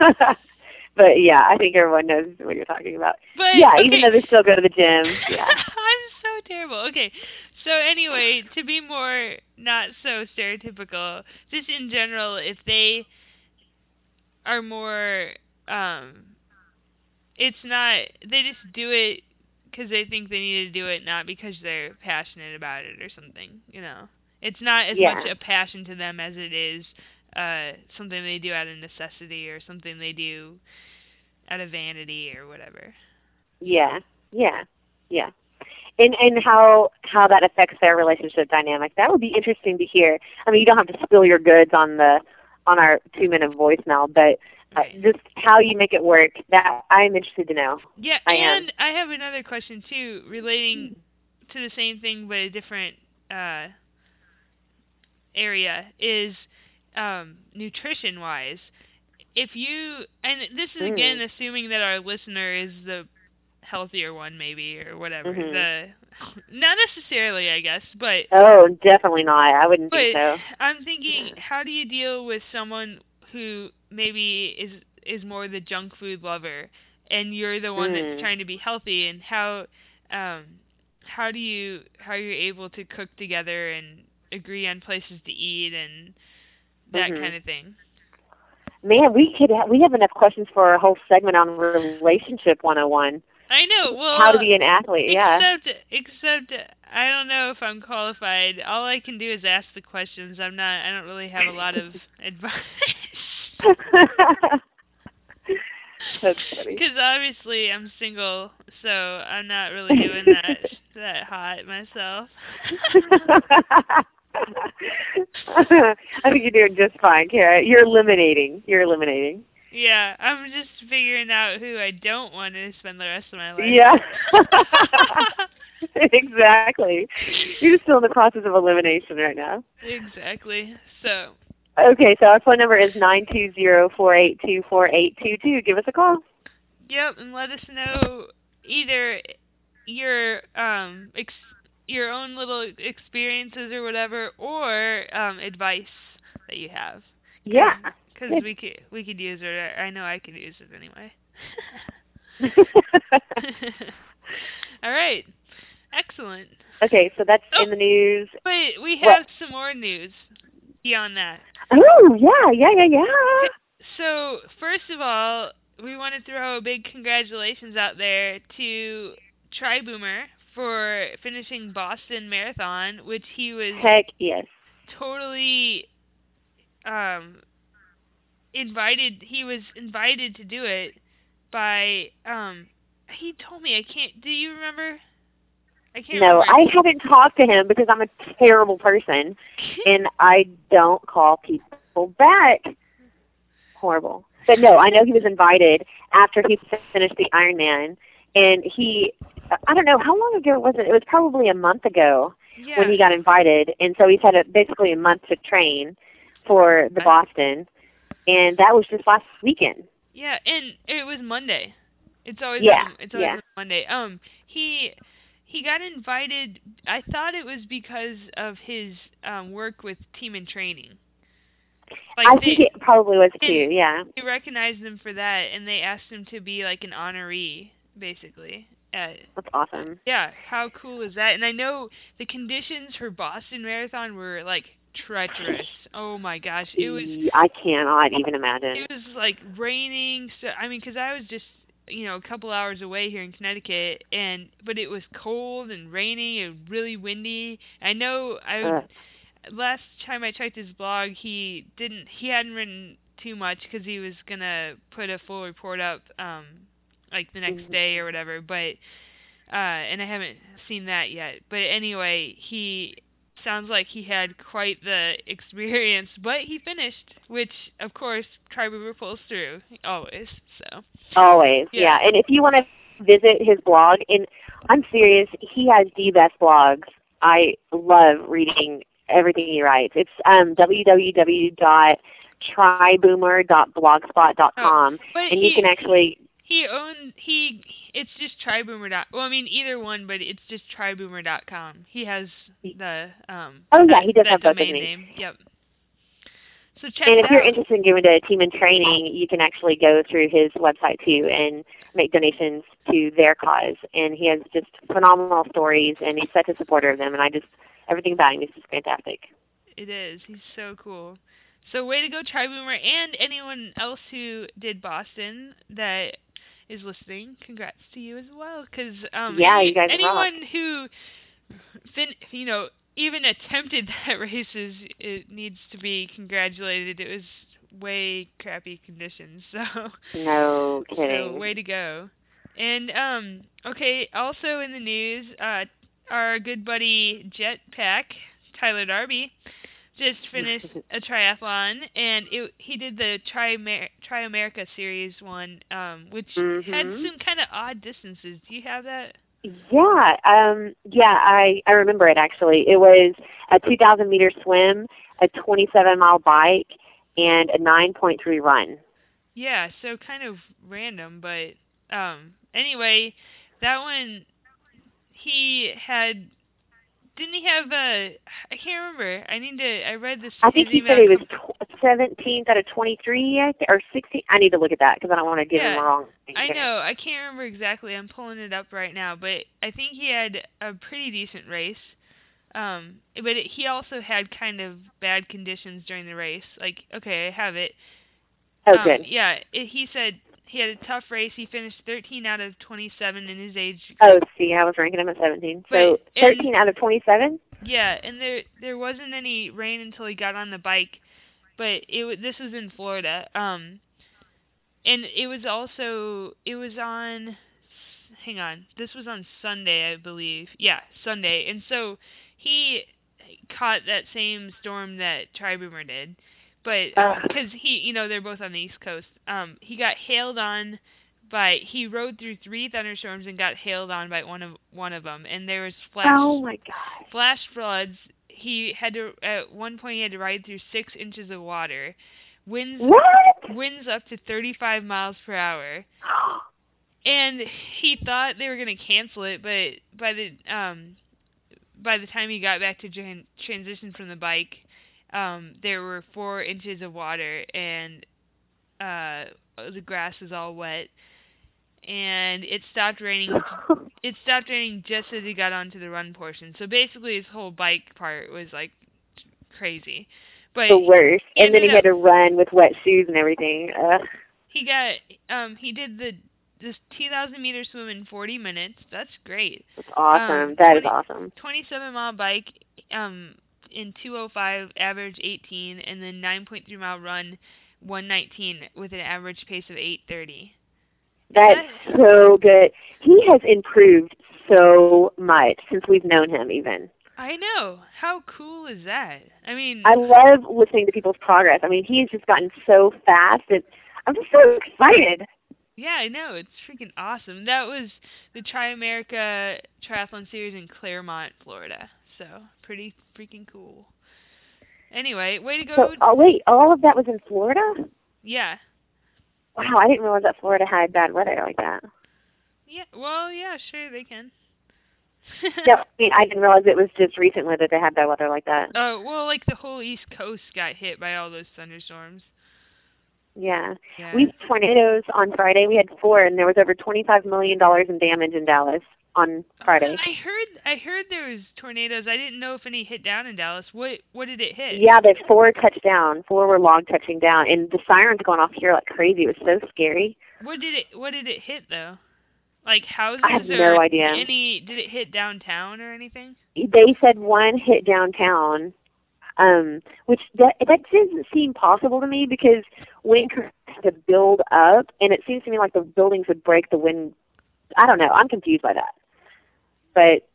but but yeah, I think everyone knows what you're talking about. But, yeah, okay. even though they still go to the gym. Yeah. I'm so terrible. Okay. So anyway, to be more not so stereotypical, just in general, if they are more um it's not they just do it cuz they think they need to do it not because they're passionate about it or something, you know. It's not as Yeah. much a passion to them as it is uh something they do out of necessity or something they do out of vanity or whatever. Yeah, yeah, yeah. And and how how that affects their relationship dynamic. That would be interesting to hear. I mean, you don't have to spill your goods on the on our two minute voicemail, but Uh, just how you make it work. That I'm interested to know. Yeah, I am. and I have another question too, relating to the same thing but a different uh, area is um, nutrition wise. If you and this is again Mm. assuming that our listener is the healthier one, maybe or whatever. Mhm. The not necessarily, I guess, but Oh, definitely not. I wouldn't think so. I'm thinking, how do you deal with someone who maybe is is more the junk food lover, and you're the one Mm. that's trying to be healthy, and how um how do you how you're able to cook together and agree on places to eat and that Mhm. kind of thing? Man, we could ha- we have enough questions for a whole segment on relationship 101. I know. Well, how to be an athlete. Yeah. Except, except I don't know if I'm qualified. All I can do is ask the questions. I'm not. I don't really have a lot of advice. That's funny. Because obviously I'm single, so I'm not really doing that that hot myself. I think you're doing just fine, Kara. You're eliminating. You're eliminating. yeah, I'm just figuring out who I don't want to spend the rest of my life. Yeah. exactly. You're still in the process of elimination right now. exactly. So Okay, so our phone number is nine two zero four eight two four eight two two. Give us a call. Yep, and let us know either your um ex- your own little experiences or whatever, or um advice that you have. Yeah. Because we could we could use it. I know I could use it anyway. All right, excellent. okay, so that's Oh. in the news. Wait, we What? have some more news beyond that. Oh, yeah, yeah, yeah, yeah. So first of all, we want to throw a big congratulations out there to Tri Boomer for finishing Boston Marathon, which he was Heck yes. totally um invited he was invited to do it by um he told me I can't do you remember? I can't No, remember. I haven't talked to him because I'm a terrible person and I don't call people back. Horrible. But no, I know he was invited after he finished the Ironman, and he, I don't know how long ago it was it? It was probably a month ago yeah. when he got invited, and so he's had a, basically a month to train for the. Boston, and that was just last weekend. Yeah, and it was Monday. It's always Yeah, on, it's always yeah. on Monday. Um, he he got invited. I thought it was because of his um work with Team in Training. Like I they, think it probably was too. Yeah. they recognized him for that, and they asked him to be like an honoree, basically. Uh, That's awesome. yeah, how cool is that? And I know the conditions for Boston Marathon were like treacherous. Oh my gosh, it was I cannot even imagine. it was like raining so i mean because i was just you know a couple hours away here in connecticut and but it was cold and raining and really windy i know i Ugh. last time i checked his blog he didn't he hadn't written too much because he was gonna put a full report up um like the next Mhm. day or whatever but uh and i haven't seen that yet but anyway he sounds like he had quite the experience, but he finished, which of course Triboomer pulls through always. So Always, Yeah. yeah. And if you want to visit his blog, and I'm serious, he has the best blogs. I love reading everything he writes. It's um, www.triboomer.blogspot.com, but and he you can actually he owned he it's just Triboomer dot well I mean either one, but it's just Triboomer dot com. He has the um Oh, yeah, that- he does that have both domain of name. Yep. So check and if you're interested in going to Team in Training, you can actually go through his website too and make donations to their cause. And he has just phenomenal stories, and he's such a supporter of them. And I just everything about him is just fantastic. It is. He's so cool. So way to go, Triboomer, and anyone else who did Boston that is listening. Congrats to you as well, because um, Yeah, any- you guys anyone who, fin- you know, even attempted that race is it needs to be congratulated. It was way crappy conditions, so No kidding. so way to go. And um, okay, also in the news, uh, our good buddy Jetpack Tyler Darby just finished a triathlon, and it, he did the Tri Tri America Series one, um, which mm-hmm. had some kind of odd distances. Do you have that? Yeah, um, yeah, I I remember it actually. It was a 2,000 meter swim, a 27 mile bike, and a 9.3 run. Yeah, so kind of random, but um, anyway, that one he had didn't he have a? I can't remember. I need to. I read this. I think he said he was seventeenth out of twenty-three, I think, or sixteen. I need to look at that because I don't want to get yeah, him wrong. I know. I can't remember exactly. I'm pulling it up right now, but I think he had a pretty decent race. Um, but it, he also had kind of bad conditions during the race. Like, okay, I have it. Oh, um, good. Yeah, it, he said he had a tough race. He finished 13 out of 27 in his age. Oh, see, I was ranking him at 17. So 13 out of 27. Yeah, and there there wasn't any rain until he got on the bike, but it this was in Florida. Um, and it was also it was on. Hang on, this was on Sunday, I believe. Yeah, Sunday, and so he caught that same storm that Tri Boomer did but because he, you know, they're both on the East Coast. Um, he got hailed on by he rode through three thunderstorms and got hailed on by one of one of them, and there was flash. Oh my god! Flash floods. He had to at one point he had to ride through six inches of water. Winds what? winds up to 35 miles per hour. and he thought they were going to cancel it, but by the um by the time he got back to tran- transition from the bike, um, there were four inches of water and uh, the grass was all wet. And it stopped raining. it stopped raining just as he got onto the run portion. So basically, his whole bike part was like crazy. But the worst. And then he up, had to run with wet shoes and everything. Ugh. He got um he did the this 2,000 meter swim in 40 minutes. That's great. That's awesome. Um, that 20, is awesome. 27 mile bike. Um, in 205, average 18, and then 9.3 mile run, 119 with an average pace of 830. That's that, so good. He has improved so much since we've known him, even. I know. How cool is that? I mean, I love listening to people's progress. I mean, he's just gotten so fast and I'm just so excited. Yeah, I know. It's freaking awesome. That was the Tri America Triathlon Series in Clermont, Florida. So pretty freaking cool. Anyway, way to go. So, oh wait, all of that was in Florida? Yeah. Wow, I didn't realize that Florida had bad weather like that. Yeah, well, yeah, sure they can. yeah, I mean, I didn't realize it was just recently that they had bad weather like that. Oh, uh, well, like the whole East Coast got hit by all those thunderstorms. Yeah. yeah. We tornadoes on Friday. We had four, and there was over twenty-five million dollars in damage in Dallas on oh, Friday. I heard I heard there was tornadoes. I didn't know if any hit down in Dallas. What what did it hit? Yeah, the four touched down. Four were log touching down, and the sirens going off here like crazy. It was so scary. What did it What did it hit though? Like houses I have no idea. any? Did it hit downtown or anything? They said one hit downtown, um, which that that doesn't seem possible to me because wind has to build up, and it seems to me like the buildings would break the wind. I don't know. I'm confused by that but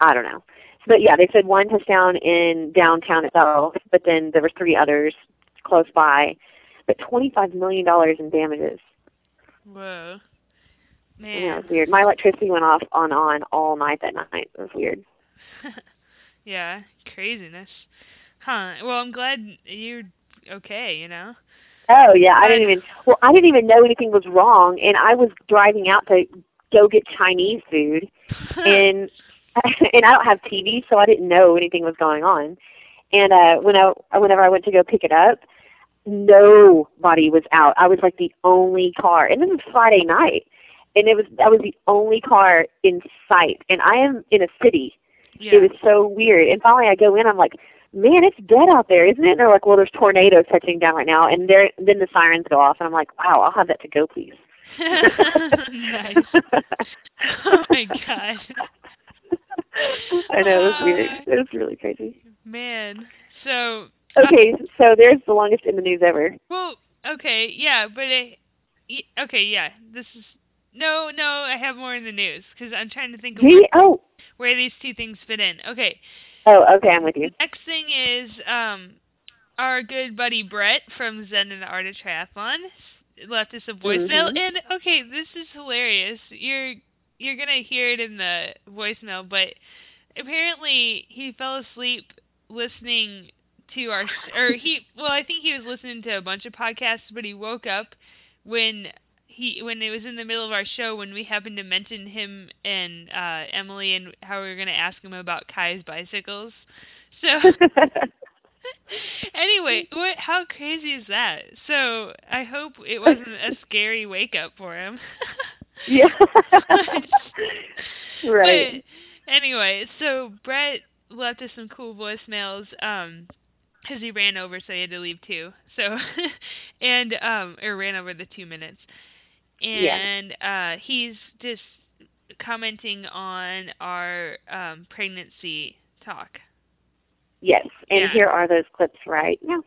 I don't know. But yeah, they said one touchdown in downtown itself, but then there were three others close by. But twenty-five million dollars in damages. Whoa, man. Yeah, it was weird. My electricity went off on on all night that night. It was weird. yeah, craziness. Huh. Well, I'm glad you're okay. You know. Oh yeah, I didn't even. Well, I didn't even know anything was wrong, and I was driving out to go get Chinese food, and and I don't have TV, so I didn't know anything was going on. And uh, when I whenever I went to go pick it up, nobody was out. I was like the only car, and this was Friday night, and it was I was the only car in sight, and I am in a city. Yeah. It was so weird. And finally, I go in. I'm like, man, it's dead out there, isn't it? And they're like, well, there's tornadoes touching down right now, and there then the sirens go off, and I'm like, wow, I'll have that to go, please. nice. Oh my god. I know it was weird. It was really crazy. Man, so. Okay, uh, so there's the longest in the news ever. Well, okay, yeah, but it, okay, yeah, this is no, no. I have more in the news because I'm trying to think of where, oh. where these two things fit in. Okay. Oh, okay, I'm with you. Next thing is um our good buddy Brett from Zen and the Art of Triathlon left us a voicemail, Mhm. and okay, this is hilarious. You're you're gonna hear it in the voicemail, but apparently he fell asleep listening to our or he well I think he was listening to a bunch of podcasts, but he woke up when he when it was in the middle of our show when we happened to mention him and uh Emily and how we were gonna ask him about Kai's bicycles. So anyway, what how crazy is that? So I hope it wasn't a scary wake up for him. yeah. right. But anyway, so Brett left us some cool voicemails. Um, because he ran over, so he had to leave too. So, and um, or ran over the two minutes, Yeah. and uh, he's just commenting on our um pregnancy talk. Yes. And Yeah. here are those clips right now.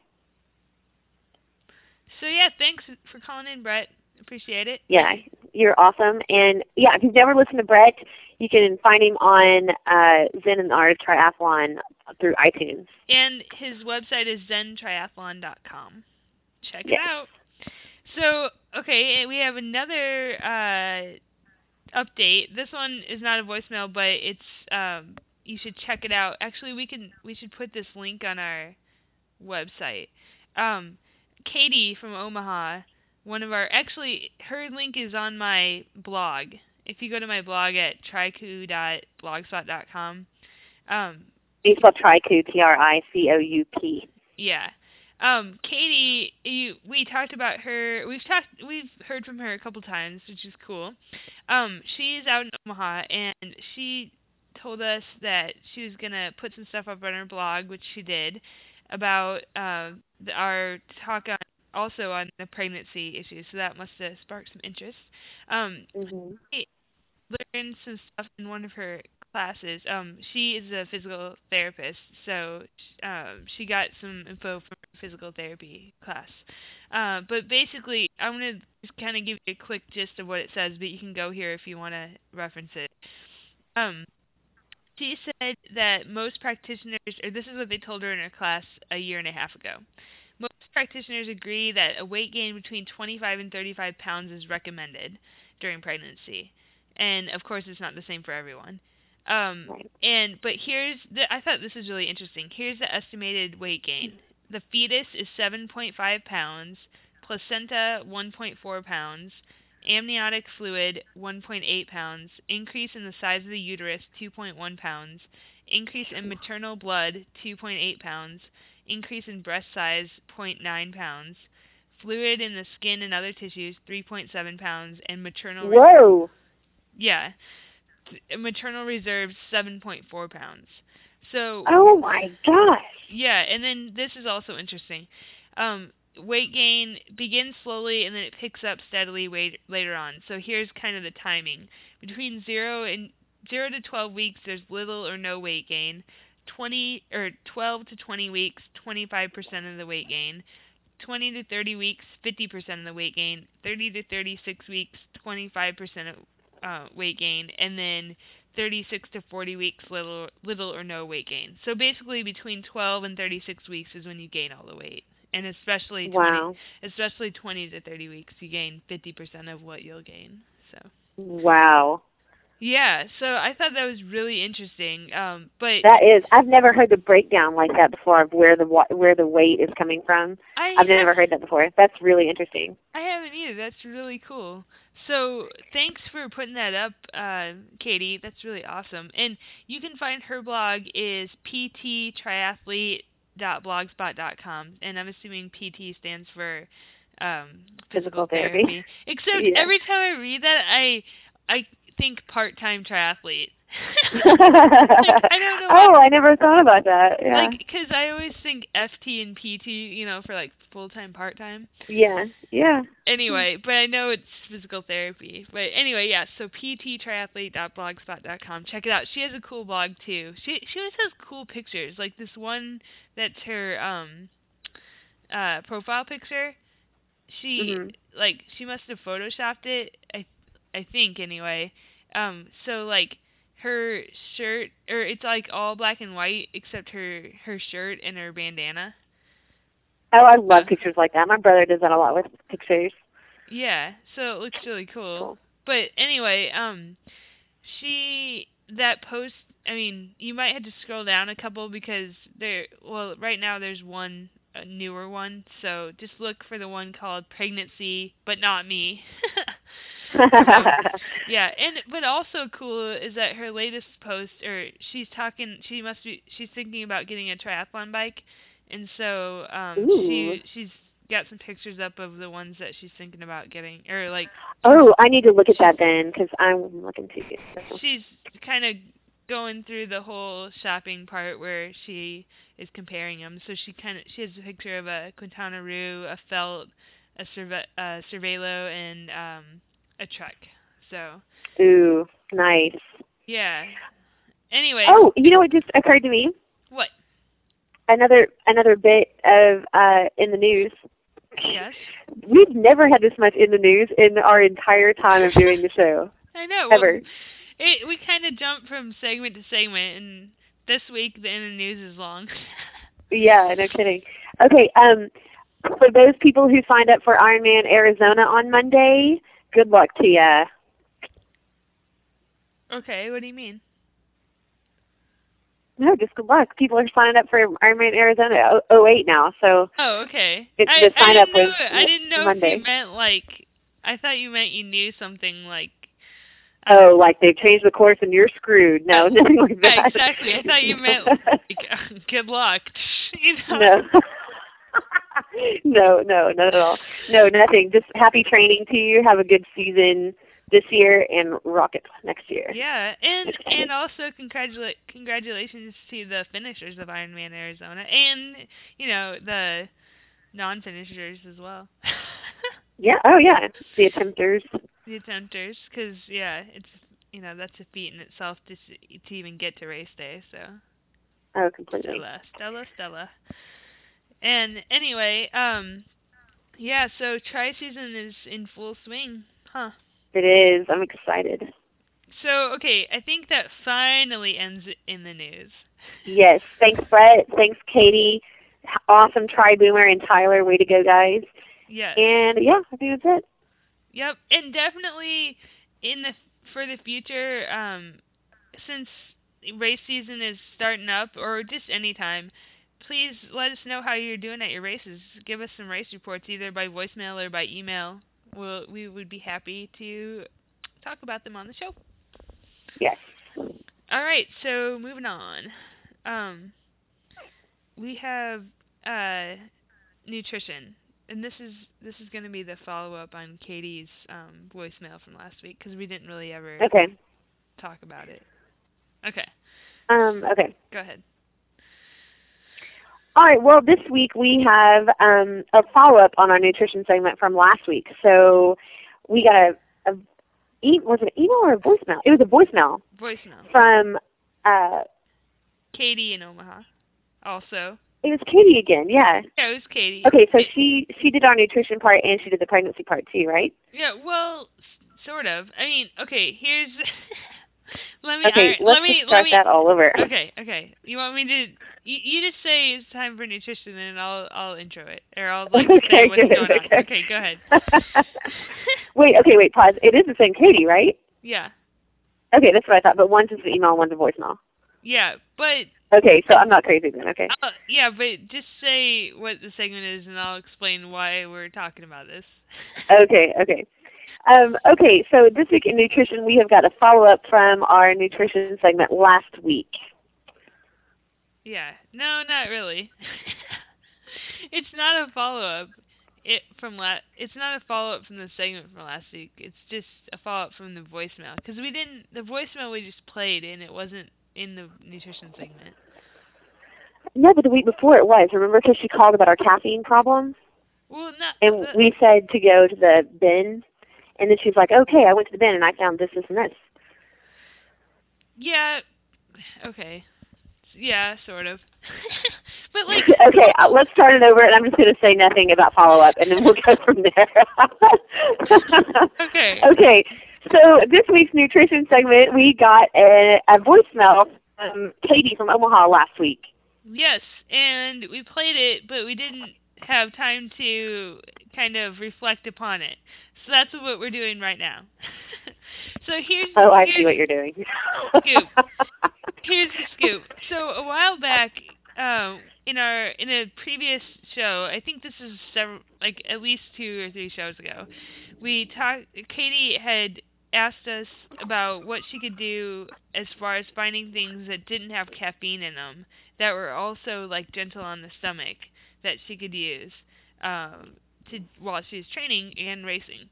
So yeah, thanks for calling in, Brett. Appreciate it. Yeah, you're awesome. And yeah, if you've never listened to Brett, you can find him on uh, Zen and the Art of Triathlon through iTunes. And his website is zentriathlon.com. Check Yes. it out. So, okay, we have another uh, update. This one is not a voicemail, but it's um, you should check it out. Actually, we can we should put this link on our website. Um, Katie from Omaha, one of our actually her link is on my blog. If you go to my blog at tricoup.blogspot.com, um, You spell Tricoup, T-R-I-C-O-U-P. Yeah. Um, Katie, you we talked about her. We've talked. We've heard from her a couple times, which is cool. Um, she's out in Omaha, and she told us that she was gonna put some stuff up on her blog, which she did, about uh, the, our talk on also on the pregnancy issue. So that must have sparked some interest. Um, Mm-hmm. learned some stuff in one of her classes. Um, she is a physical therapist, so um, she got some info from her physical therapy class. Uh, but basically, I'm gonna just kind of give you a quick gist of what it says, but you can go here if you want to reference it. Um, she said that most practitioners, or this is what they told her in her class a year and a half ago. Most practitioners agree that a weight gain between 25 and 35 pounds is recommended during pregnancy and of course it's not the same for everyone. Um, and but here's the I thought this was really interesting. Here's the estimated weight gain. The fetus is 7.5 pounds, placenta 1.4 pounds, amniotic fluid 1.8 pounds, increase in the size of the uterus 2.1 pounds, increase in maternal blood 2.8 pounds, increase in breast size 0.9 pounds, fluid in the skin and other tissues 3.7 pounds, and maternal Whoa. yeah. Maternal reserves 7.4 pounds. So, Oh my gosh. yeah, and then this is also interesting. Um, weight gain begins slowly and then it picks up steadily wait, later on. So here's kind of the timing. Between 0 and 0 to 12 weeks there's little or no weight gain. 20 or 12 to 20 weeks 25% of the weight gain. 20 to 30 weeks 50% of the weight gain. 30 to 36 weeks 25% of uh, weight gain, and then 36 to 40 weeks, little little or no weight gain. So basically, between 12 and 36 weeks is when you gain all the weight, and especially 20, Wow. especially 20 to 30 weeks, you gain 50% of what you'll gain. So Wow. yeah, so I thought that was really interesting. Um, but That is. I've never heard the breakdown like that before of where the where the weight is coming from. I I've never heard that before. That's really interesting. I haven't either. That's really cool. So thanks for putting that up, uh, Katie. That's really awesome. And you can find her blog is pttriathlete.blogspot.com, and I'm assuming PT stands for um, Physical therapy. Except Yeah. every time I read that, I I think part-time triathlete. I don't know Oh, I never thought about that. Yeah. Like, because I always think FT and PT, you know, for like full-time, part-time yeah. Yeah. anyway, but I know it's physical therapy. But anyway, yeah, so pttriathlete.blogspot.com. Check it out. She has a cool blog too. She she always has cool pictures. Like this one that's her um uh profile picture. She Mhm. like she must have photoshopped it. I I think anyway. Um so like her shirt or it's like all black and white except her her shirt and her bandana. Oh, I love pictures like that. My brother does that a lot with pictures. Yeah, so it looks really cool. Cool. But anyway, um, she that post. I mean, you might have to scroll down a couple because there. Well, right now there's one a newer one, so just look for the one called "Pregnancy, but not me." yeah, and but also cool is that her latest post, or she's talking. She must be. She's thinking about getting a triathlon bike, and so um, she she's got some pictures up of the ones that she's thinking about getting, or like oh, I need to look at that then because I'm looking to she's kind of going through the whole shopping part where she is comparing them. So she kind of she has a picture of a Quintana Roo, a Felt, a Cerve- uh, Cervelo, and um, a Trek. So Ooh, nice. yeah. Anyway, Oh, you know what just occurred to me? what? Another another bit of uh in the news. Yes. We've never had this much in the news in our entire time of doing the show. I know. Ever. Well, it we kind of jump from segment to segment, and this week the in the news is long. Yeah, no kidding. Okay, um, for those people who signed up for Ironman Arizona on Monday, good luck to ya. okay, what do you mean? No, just good luck. People are signing up for Ironman Arizona o- 08 now, so Oh, okay. It- I, the I sign up didn't know, I didn't know Monday. if you meant like. I thought you meant you knew something like. Uh, oh, like they've changed the course and you're screwed. No, nothing like yeah, that. exactly. I thought you meant like, good luck. you know. no. No, no, not at all. No, nothing. Just happy training to you. Have a good season this year and rock it next year. Yeah, and and also congratulate congratulations to the finishers of Ironman Arizona, and you know the non-finishers as well, Yeah. Oh, yeah. The attempters. the attempters, because yeah, it's you know that's a feat in itself to to even get to race day. So Oh, completely. Stella, Stella, Stella. And anyway, um, yeah, so tri season is in full swing, huh? It is. I'm excited. So okay, I think that finally ends in the news. Yes. Thanks, Brett. Thanks, Katie. Awesome Triboomer and Tyler. Way to go, guys. Yes. And yeah, I think that's it. Yep, and definitely in the for the future, um, since race season is starting up, or just any time, please let us know how you're doing at your races. Give us some race reports, either by voicemail or by email. We'll, we would be happy to talk about them on the show. Yes. All right, so moving on. Um, we have uh, nutrition, and this is this is going to be the follow up on Katie's um, voicemail from last week because we didn't really ever Okay. talk about it. Okay, Um, okay. go ahead. All right. Well, this week we have um, a follow up on our nutrition segment from last week. So we got a, a e- was it an email or a voicemail? It was a voicemail Voicemail. from uh, Katie in Omaha. Also, it was Katie again. Yeah. yeah, it was Katie. Okay. So she she did our nutrition part and she did the pregnancy part too, right? Yeah, well, s- sort of. I mean, okay. Here's. let me. Okay. alright, let's let me. just let start me. that all over. Okay, okay. You want me to? You, you just say it's time for nutrition, and I'll I'll intro it, or I'll like Okay, say what's going on. okay. Okay, go ahead. wait. Okay. Wait. Pause. It is the same Katie, right? yeah, Okay. That's what I thought. But one's just an email, one's a voicemail. yeah, but Okay. So I'm not crazy then. Okay. uh, yeah, but just say what the segment is, and I'll explain why we're talking about this. Okay, okay. Um, okay, so this week in nutrition, we have got a follow up from our nutrition segment last week. Yeah, no, not really. it's not a follow up. It from la- It's not a follow up from the segment from last week. It's just a follow up from the voicemail because we didn't. The voicemail we just played, and it wasn't in the nutrition segment. No, but the week before it was. Remember, because she called about our caffeine problem, Well, not. and the- we said to go to the bin, and then she's like, "Okay, I went to the bin and I found this, this, and this." yeah. Okay. Yeah, sort of. but like. okay, uh, let's start it over, and I'm just going to say nothing about follow up, and then we'll go from there. Okay. Okay, so this week's nutrition segment, we got a, a voicemail from Katie from Omaha last week. Yes, and we played it, but we didn't have time to kind of reflect upon it. So that's what we're doing right now. so here's Oh, I here's, see what you're doing. Scoop. here's the scoop. So a while back, um, in our in a previous show, I think this is several, like at least two or three shows ago, we talked. Katie had asked us about what she could do as far as finding things that didn't have caffeine in them that were also like gentle on the stomach that she could use um, to while she was training and racing.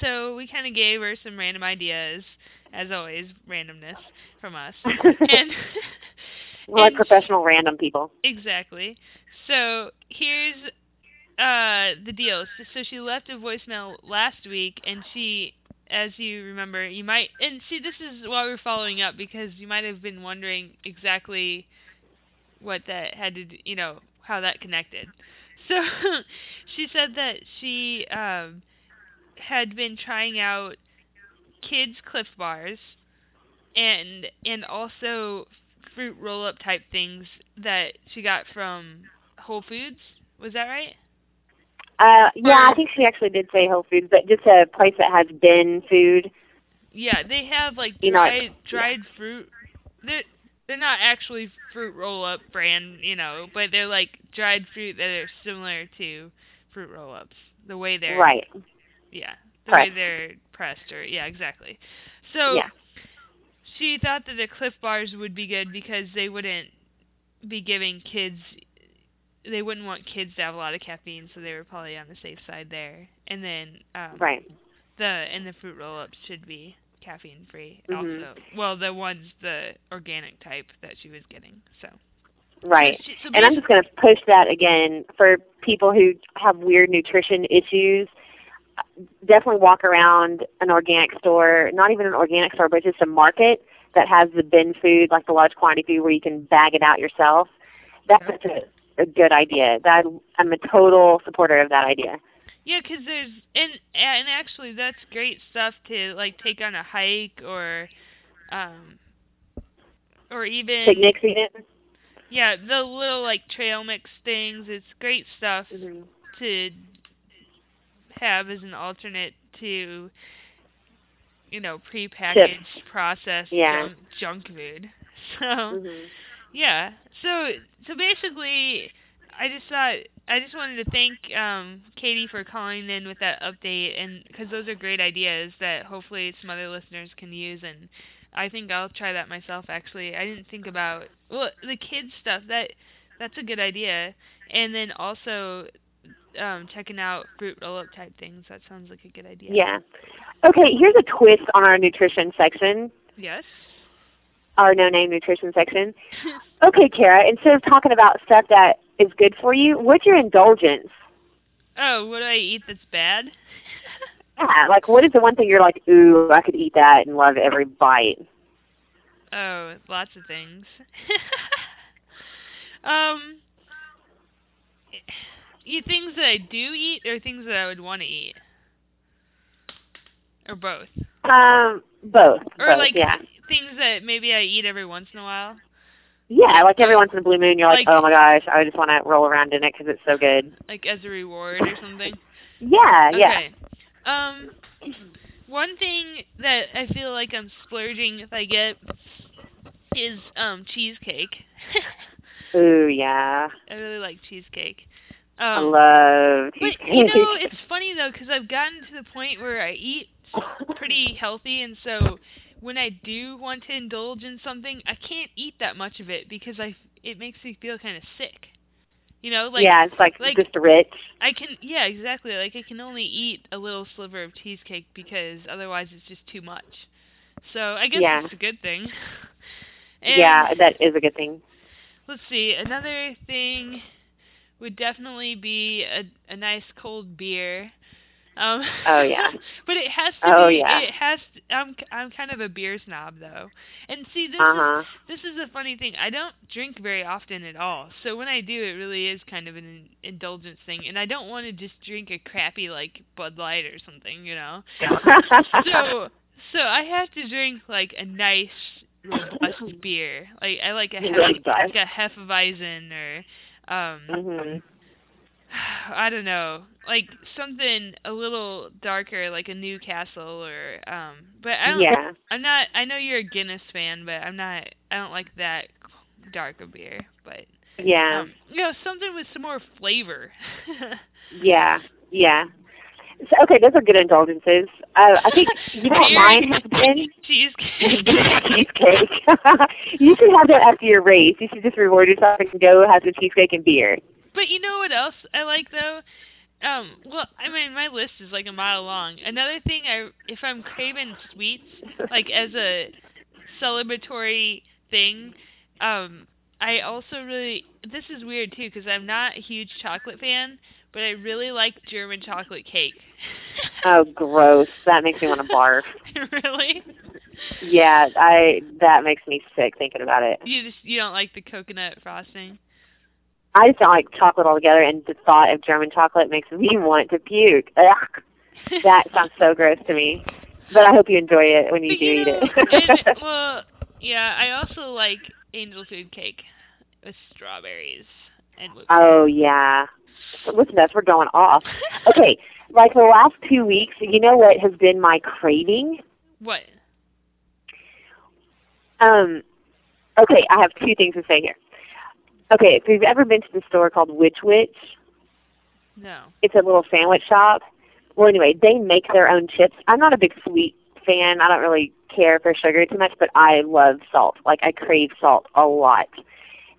So we kind of gave her some random ideas, as always, randomness from us, and We're like professional random people. Exactly. So here's uh the deal. So, so she left a voicemail last week, and she, as you remember, you might and see this is why we're following up because you might have been wondering exactly what that had to, do, you know, how that connected. So she said that she um had been trying out kids Clif bars and and also fruit roll up type things that she got from Whole Foods. Was that right? Uh, yeah, I think she actually did say Whole Foods, but just a place that has bin food. Yeah, they have like You know, dried dried fruit. They're they're not actually fruit roll up brand, you know, but they're like dried fruit that are similar to fruit roll ups. The way they're Right. Yeah, the Pressed. way they're pressed or yeah, exactly. So Yeah. she thought that the Clif Bars would be good because they wouldn't be giving kids they wouldn't want kids to have a lot of caffeine, so they were probably on the safe side there. And then um Right. the and the fruit roll ups should be caffeine free Mhm. also. Well, the ones the organic type that she was getting. So Right. So she- so And I'm just going to push that again for people who have weird nutrition issues. Definitely walk around an organic store, not even an organic store, but just a market that has the bin food, like the large quantity food where you can bag it out yourself. That's a, a good idea. That I'm a total supporter of that idea. Yeah, 'cause there's and and actually that's great stuff to like take on a hike or um or even Picnics even. yeah, the little like trail mix things. It's great stuff Mhm. to have as an alternate to you know, prepackaged processed Yeah. junk, junk food. So Mhm. Yeah. So so basically, I just thought I just wanted to thank um, Katie for calling in with that update, and because those are great ideas that hopefully some other listeners can use, and I think I'll try that myself. Actually, I didn't think about well the kids stuff. That that's a good idea, and then also um, checking out fruit roll up type things. That sounds like a good idea. Yeah. Okay, here's a twist on our nutrition section, Yes. our no name nutrition section. Okay, Kara, instead of talking about stuff that is good for you, what's your indulgence? oh, what do I eat that's bad? Yeah, like what is the one thing you're like, ooh, I could eat that and love every bite? Oh, lots of things. um, you things that I do eat, or things that I would want to eat, or both, Um, both. or both, like yeah. things that maybe I eat every once in a while. Yeah, like every once in a blue moon, you're like, Like- oh my gosh, I just want to roll around in it because it's so good. like as a reward or something. Yeah, yeah. Okay. Um, one thing that I feel like I'm splurging if I get is um cheesecake. Ooh, yeah. I really like cheesecake. I Um, love but you know, it's funny though because I've gotten to the point where I eat pretty healthy, and so when I do want to indulge in something, I can't eat that much of it because I it makes me feel kind of sick. You know, like yeah, it's like, like- just rich. I can yeah, exactly. Like I can only eat a little sliver of cheesecake because otherwise it's just too much. So I guess Yeah. it's a good thing. Yeah, that is a good thing. let's see. Another thing would definitely be a a nice cold beer. Um Oh, yeah. but it has to Oh, be yeah. it has to, I'm I'm kind of a beer snob though. And see this Uh is this is a funny thing. I don't drink very often at all. So when I do, it really is kind of an indulgence thing. And I don't want to just drink a crappy like Bud Light or something, you know. So so I have to drink like a nice robust beer. Like I like a like a Hefeweizen or um mhm. I don't know, like something a little darker, like a Newcastle or um. But I don't. Yeah. I'm not. I know you're a Guinness fan, but I'm not. I don't like that dark of beer. But Yeah. um, you know, something with some more flavor. Yeah. Yeah. So, okay, those are good indulgences. Uh, I think you know what mine has been cheesecake. cheesecake. you should have that after your race. You should just reward yourself and go have some cheesecake and beer. But you know what else I like though? Um, well, I mean, my list is like a mile long. Another thing, I if I'm craving sweets, like as a celebratory thing, um, I also really this is weird too because I'm not a huge chocolate fan, but I really like German chocolate cake. Oh, gross! That makes me want to barf. really? Yeah, I that makes me sick thinking about it. You just you don't like the coconut frosting? I just don't like chocolate altogether, and the thought of German chocolate makes me want to puke. Ugh, that sounds so gross to me. But I hope you enjoy it when you But do you eat it. and, well, yeah, I also like angel food cake with strawberries and whipped oh yeah. Listen to us, we're going off. Okay, like the last two weeks, you know what has been my craving? What? Um, okay, I have two things to say here. Okay, if you've ever been to the store called Which Wich, No. it's a little sandwich shop. Well, anyway, they make their own chips. I'm not a big sweet fan. I don't really care for sugar too much, but I love salt. Like I crave salt a lot.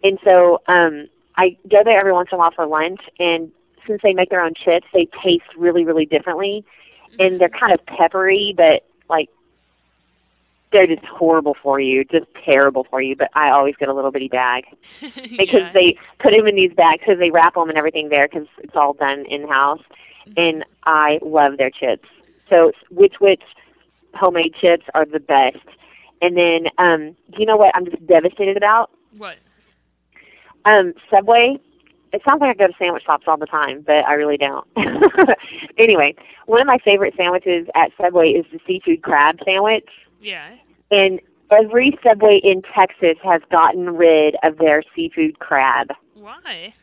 And so um I go there every once in a while for lunch and since they make their own chips, they taste really, really differently. And they're kind of peppery, but like they're just horrible for you, just terrible for you. But I always get a little bitty bag because yeah. they put them in these bags because they wrap them and everything there because it's all done in house. And I love their chips. So Which Wich homemade chips are the best. And then, um, do you know what I'm just devastated about? What? Um, Subway. It sounds like I go to sandwich shops all the time, but I really don't. anyway, one of my favorite sandwiches at Subway is the seafood crab sandwich. Yeah. And every Subway in Texas has gotten rid of their seafood crab. Why?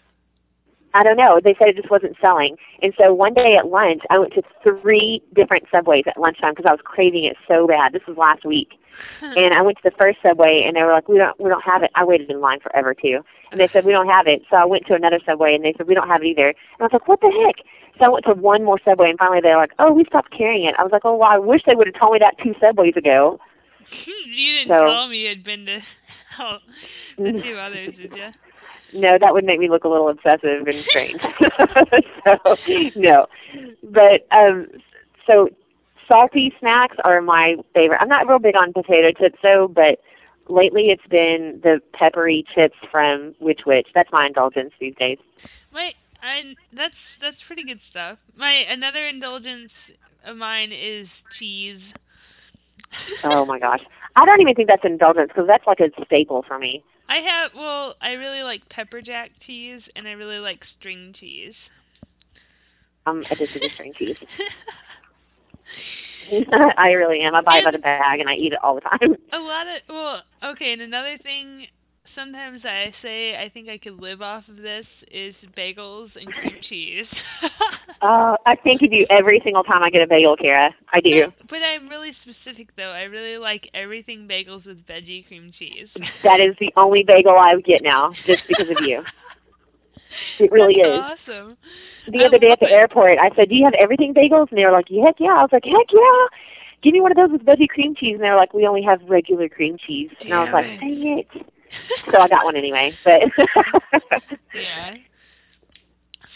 I don't know. They said it just wasn't selling. And so one day at lunch, I went to three different Subways at lunchtime because I was craving it so bad. This was last week. And I went to the first Subway and they were like, "We don't we don't have it." I waited in line forever too. And they said, "We don't have it." So I went to another Subway and they said, "We don't have it either." And I was like, "What the heck?" So I went to one more Subway and finally they were like, "Oh, we stopped carrying it." I was like, "Oh, well, I wish they would have told me that two Subways ago." you didn't So- tell me you had been to oh, the two others, did you? No, that would make me look a little obsessive and strange. so no, but um, so salty snacks are my favorite. I'm not real big on potato chips though, but lately it's been the peppery chips from Which Wich. That's my indulgence these days. My I that's that's pretty good stuff. My another indulgence of mine is cheese. Oh my gosh, I don't even think that's indulgence because that's like a staple for me. I have well, I really like pepper jack cheese and I really like string cheese. I'm addicted to string cheese. I really am. I buy it by the bag and I eat it all the time. A lot of well, okay, and another thing sometimes I say I think I could live off of this is bagels and cream cheese. Uh, I think of you every single time I get a bagel, Kara. I do. But I'm really specific though. I really like everything bagels with veggie cream cheese. That is the only bagel I would get now, just because of you. It really is. Awesome. The I other day at the it. airport, I said, "Do you have everything bagels?" And they were like, "Heck yeah!" I was like, "Heck yeah!" Give me one of those with veggie cream cheese. And they were like, "We only have regular cream cheese." And I was like. "Dang it!" So I got one anyway. But Yeah.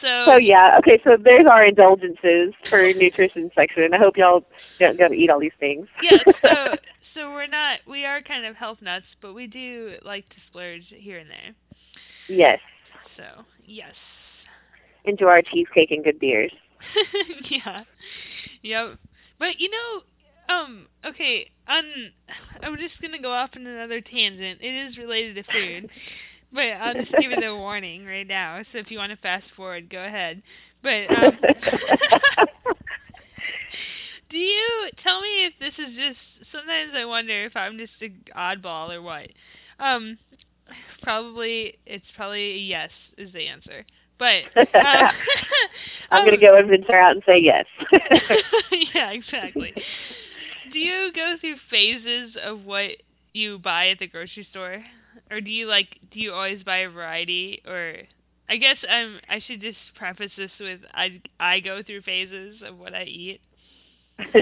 So, so yeah, okay. So there's our indulgences for nutrition section. I hope y'all don't go to eat all these things. yeah, so so we're not we are kind of health nuts, but we do like to splurge here and there. yes, So, yes. enjoy our cheesecake and good beers. yeah. Yep. But you know, um, okay, on I'm just gonna go off on another tangent. It is related to food. But I'll just give it a warning right now. So if you want to fast forward, go ahead. But um, do you tell me if this is just sometimes I wonder if I'm just an oddball or what. Um probably it's probably a yes is the answer. But uh, I'm gonna go and venture out and say yes. yeah, exactly. Do you go through phases of what you buy at the grocery store, or do you like do you always buy a variety? Or I guess um I should just preface this with I I go through phases of what I eat.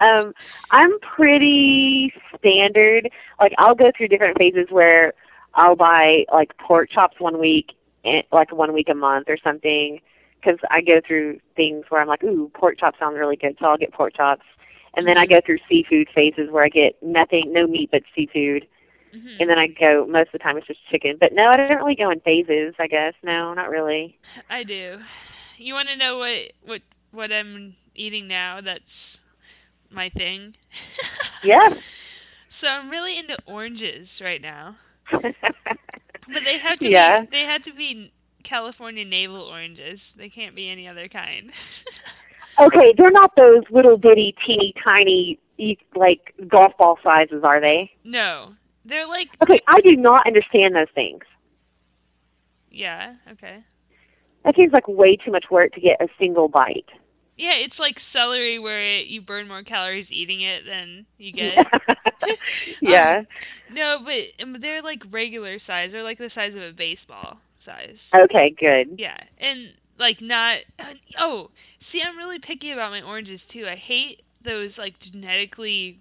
um, I'm pretty standard. Like I'll go through different phases where I'll buy like pork chops one week, and, like one week a month or something. Because I go through things where I'm like, ooh, pork chops sound really good, so I'll get pork chops. And then I go through seafood phases where I get nothing, no meat but seafood. Mhm. And then I go most of the time it's just chicken. But no, I don't really go in phases. I guess no, not really. I do. You want to know what what what I'm eating now? That's my thing. Yeah. So I'm really into oranges right now, but they have to yeah. be they have to be California navel oranges. They can't be any other kind. Okay, they're not those little bitty, teeny, tiny, like golf ball sizes, are they? no, they're like Okay, I do not understand those things. yeah okay. That seems like way too much work to get a single bite. Yeah, it's like celery where it, you burn more calories eating it than you get. yeah. Um, no, but um, they're like regular size. They're like the size of a baseball size. okay, good. Yeah, and like not. Oh, see, I'm really picky about my oranges too. I hate those like genetically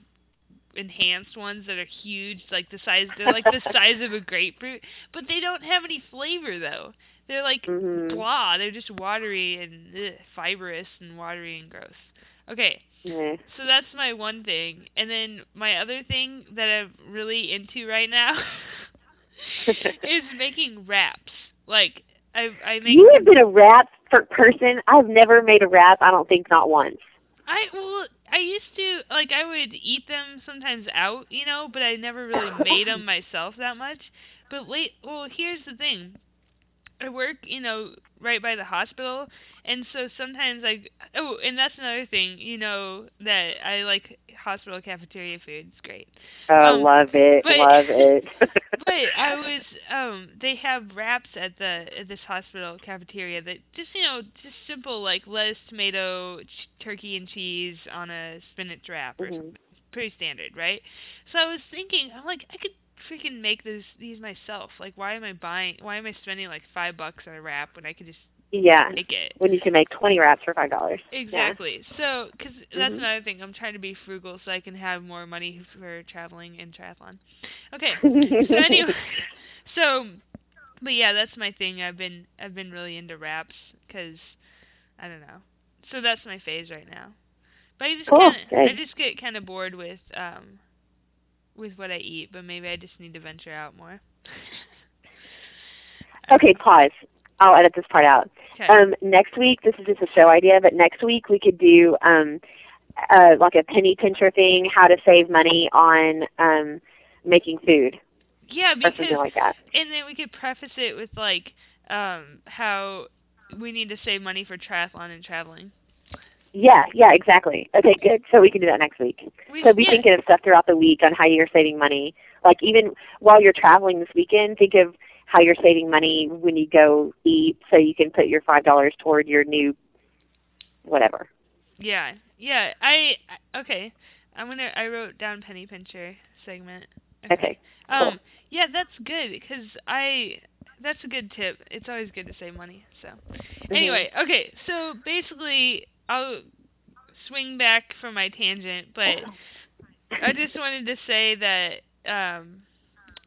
enhanced ones that are huge, like the size. They're like the size of a grapefruit, but they don't have any flavor though. They're like Mhm. blah. They're just watery and ugh, fibrous and watery and gross. Okay, so that's my one thing, and then my other thing that I'm really into right now is making wraps. Like I I make You have been a wrap for person. I've never made a wrap. I don't think not once. I well I used to like I would eat them sometimes out, you know, but I never really made them myself that much. But late well, here's the thing. I work, you know, right by the hospital, and so sometimes I oh, and that's another thing, you know, that I like hospital cafeteria food. It's great. Oh, Um, love it, but- love it. but I was um they have wraps at the at this hospital cafeteria that just you know just simple like lettuce, tomato, ch- turkey and cheese on a spinach wrap or Mhm. something. pretty standard, right? So I was thinking I'm like I could freaking make this these myself. Like why am I buying why am I spending like 5 bucks on a wrap when I could just yeah. it? When you can make twenty wraps for five dollars. Exactly. So, because that's Mhm. another thing, I'm trying to be frugal so I can have more money for traveling and triathlon. Okay. So anyway, so, but yeah, that's my thing. I've been I've been really into wraps because I don't know. So that's my phase right now. But I just Cool, kind of I just get kind of bored with um with what I eat, but maybe I just need to venture out more. Okay, pause. I'll edit this part out. Okay. Um, next week, this is just a show idea, but next week we could do um, uh, like a penny pincher thing, how to save money on um, making food yeah, or because something like that. and then we could preface it with like um how we need to save money for triathlon and traveling. Yeah, yeah, exactly. Okay, good. So we can do that next week. We, So be yeah, thinking of stuff throughout the week on how you're saving money. Like even while you're traveling this weekend, think of how you're saving money when you go eat, so you can put your five dollars toward your new whatever. yeah, yeah. I I- okay. I'm gonna. I wrote down penny pincher segment. Okay. Um. Yeah, that's good because I. That's a good tip. It's always good to save money. So. Mm-hmm. Anyway, okay. So basically, I'll swing back from my tangent, but I just wanted to say that um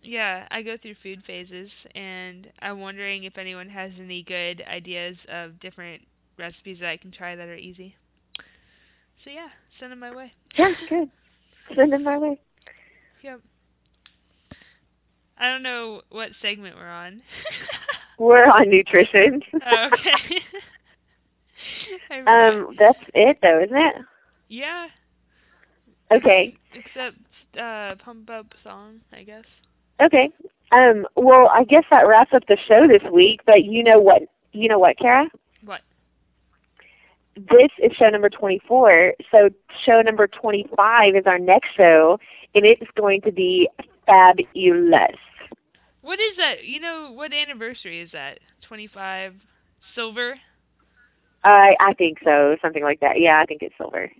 yeah, I go through food phases and I'm wondering if anyone has any good ideas of different recipes that I can try that are easy. So yeah, send them my way. Yeah, good. Send them my way. Yep. I don't know what segment we're on. We're on nutrition. Oh, okay. Um, that's it though, isn't it? yeah, Okay. except uh pump up song, I guess. Okay. Um, well, I guess that wraps up the show this week. But you know what? You know what, Kara? What? This is show number 24. So show number 25 is our next show, and it's going to be fabulous. What is that? You know, what anniversary is that? 25 silver? I I think so, something like that. Yeah, I think it's silver.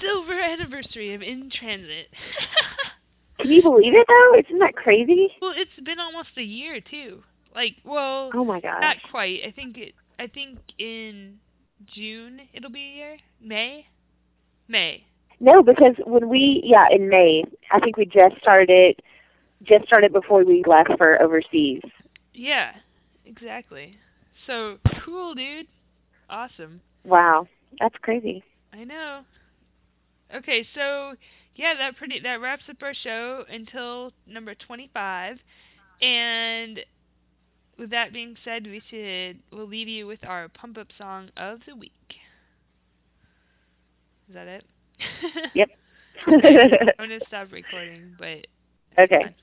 Silver anniversary of In Transit. Can you believe it though? Isn't that crazy? well, it's been almost a year too. Like, well, Oh my god, not quite. I think it. I think in June it'll be a year. May. May. No, because when we yeah in May, I think we just started just started before we left for overseas. Yeah. Exactly. So cool, dude. Awesome. Wow, that's crazy. I know. Okay, so yeah, that pretty that wraps up our show until number 25. And with that being said, we should we'll leave you with our pump up song of the week. Is that it? Yep. I'm gonna stop recording, but okay.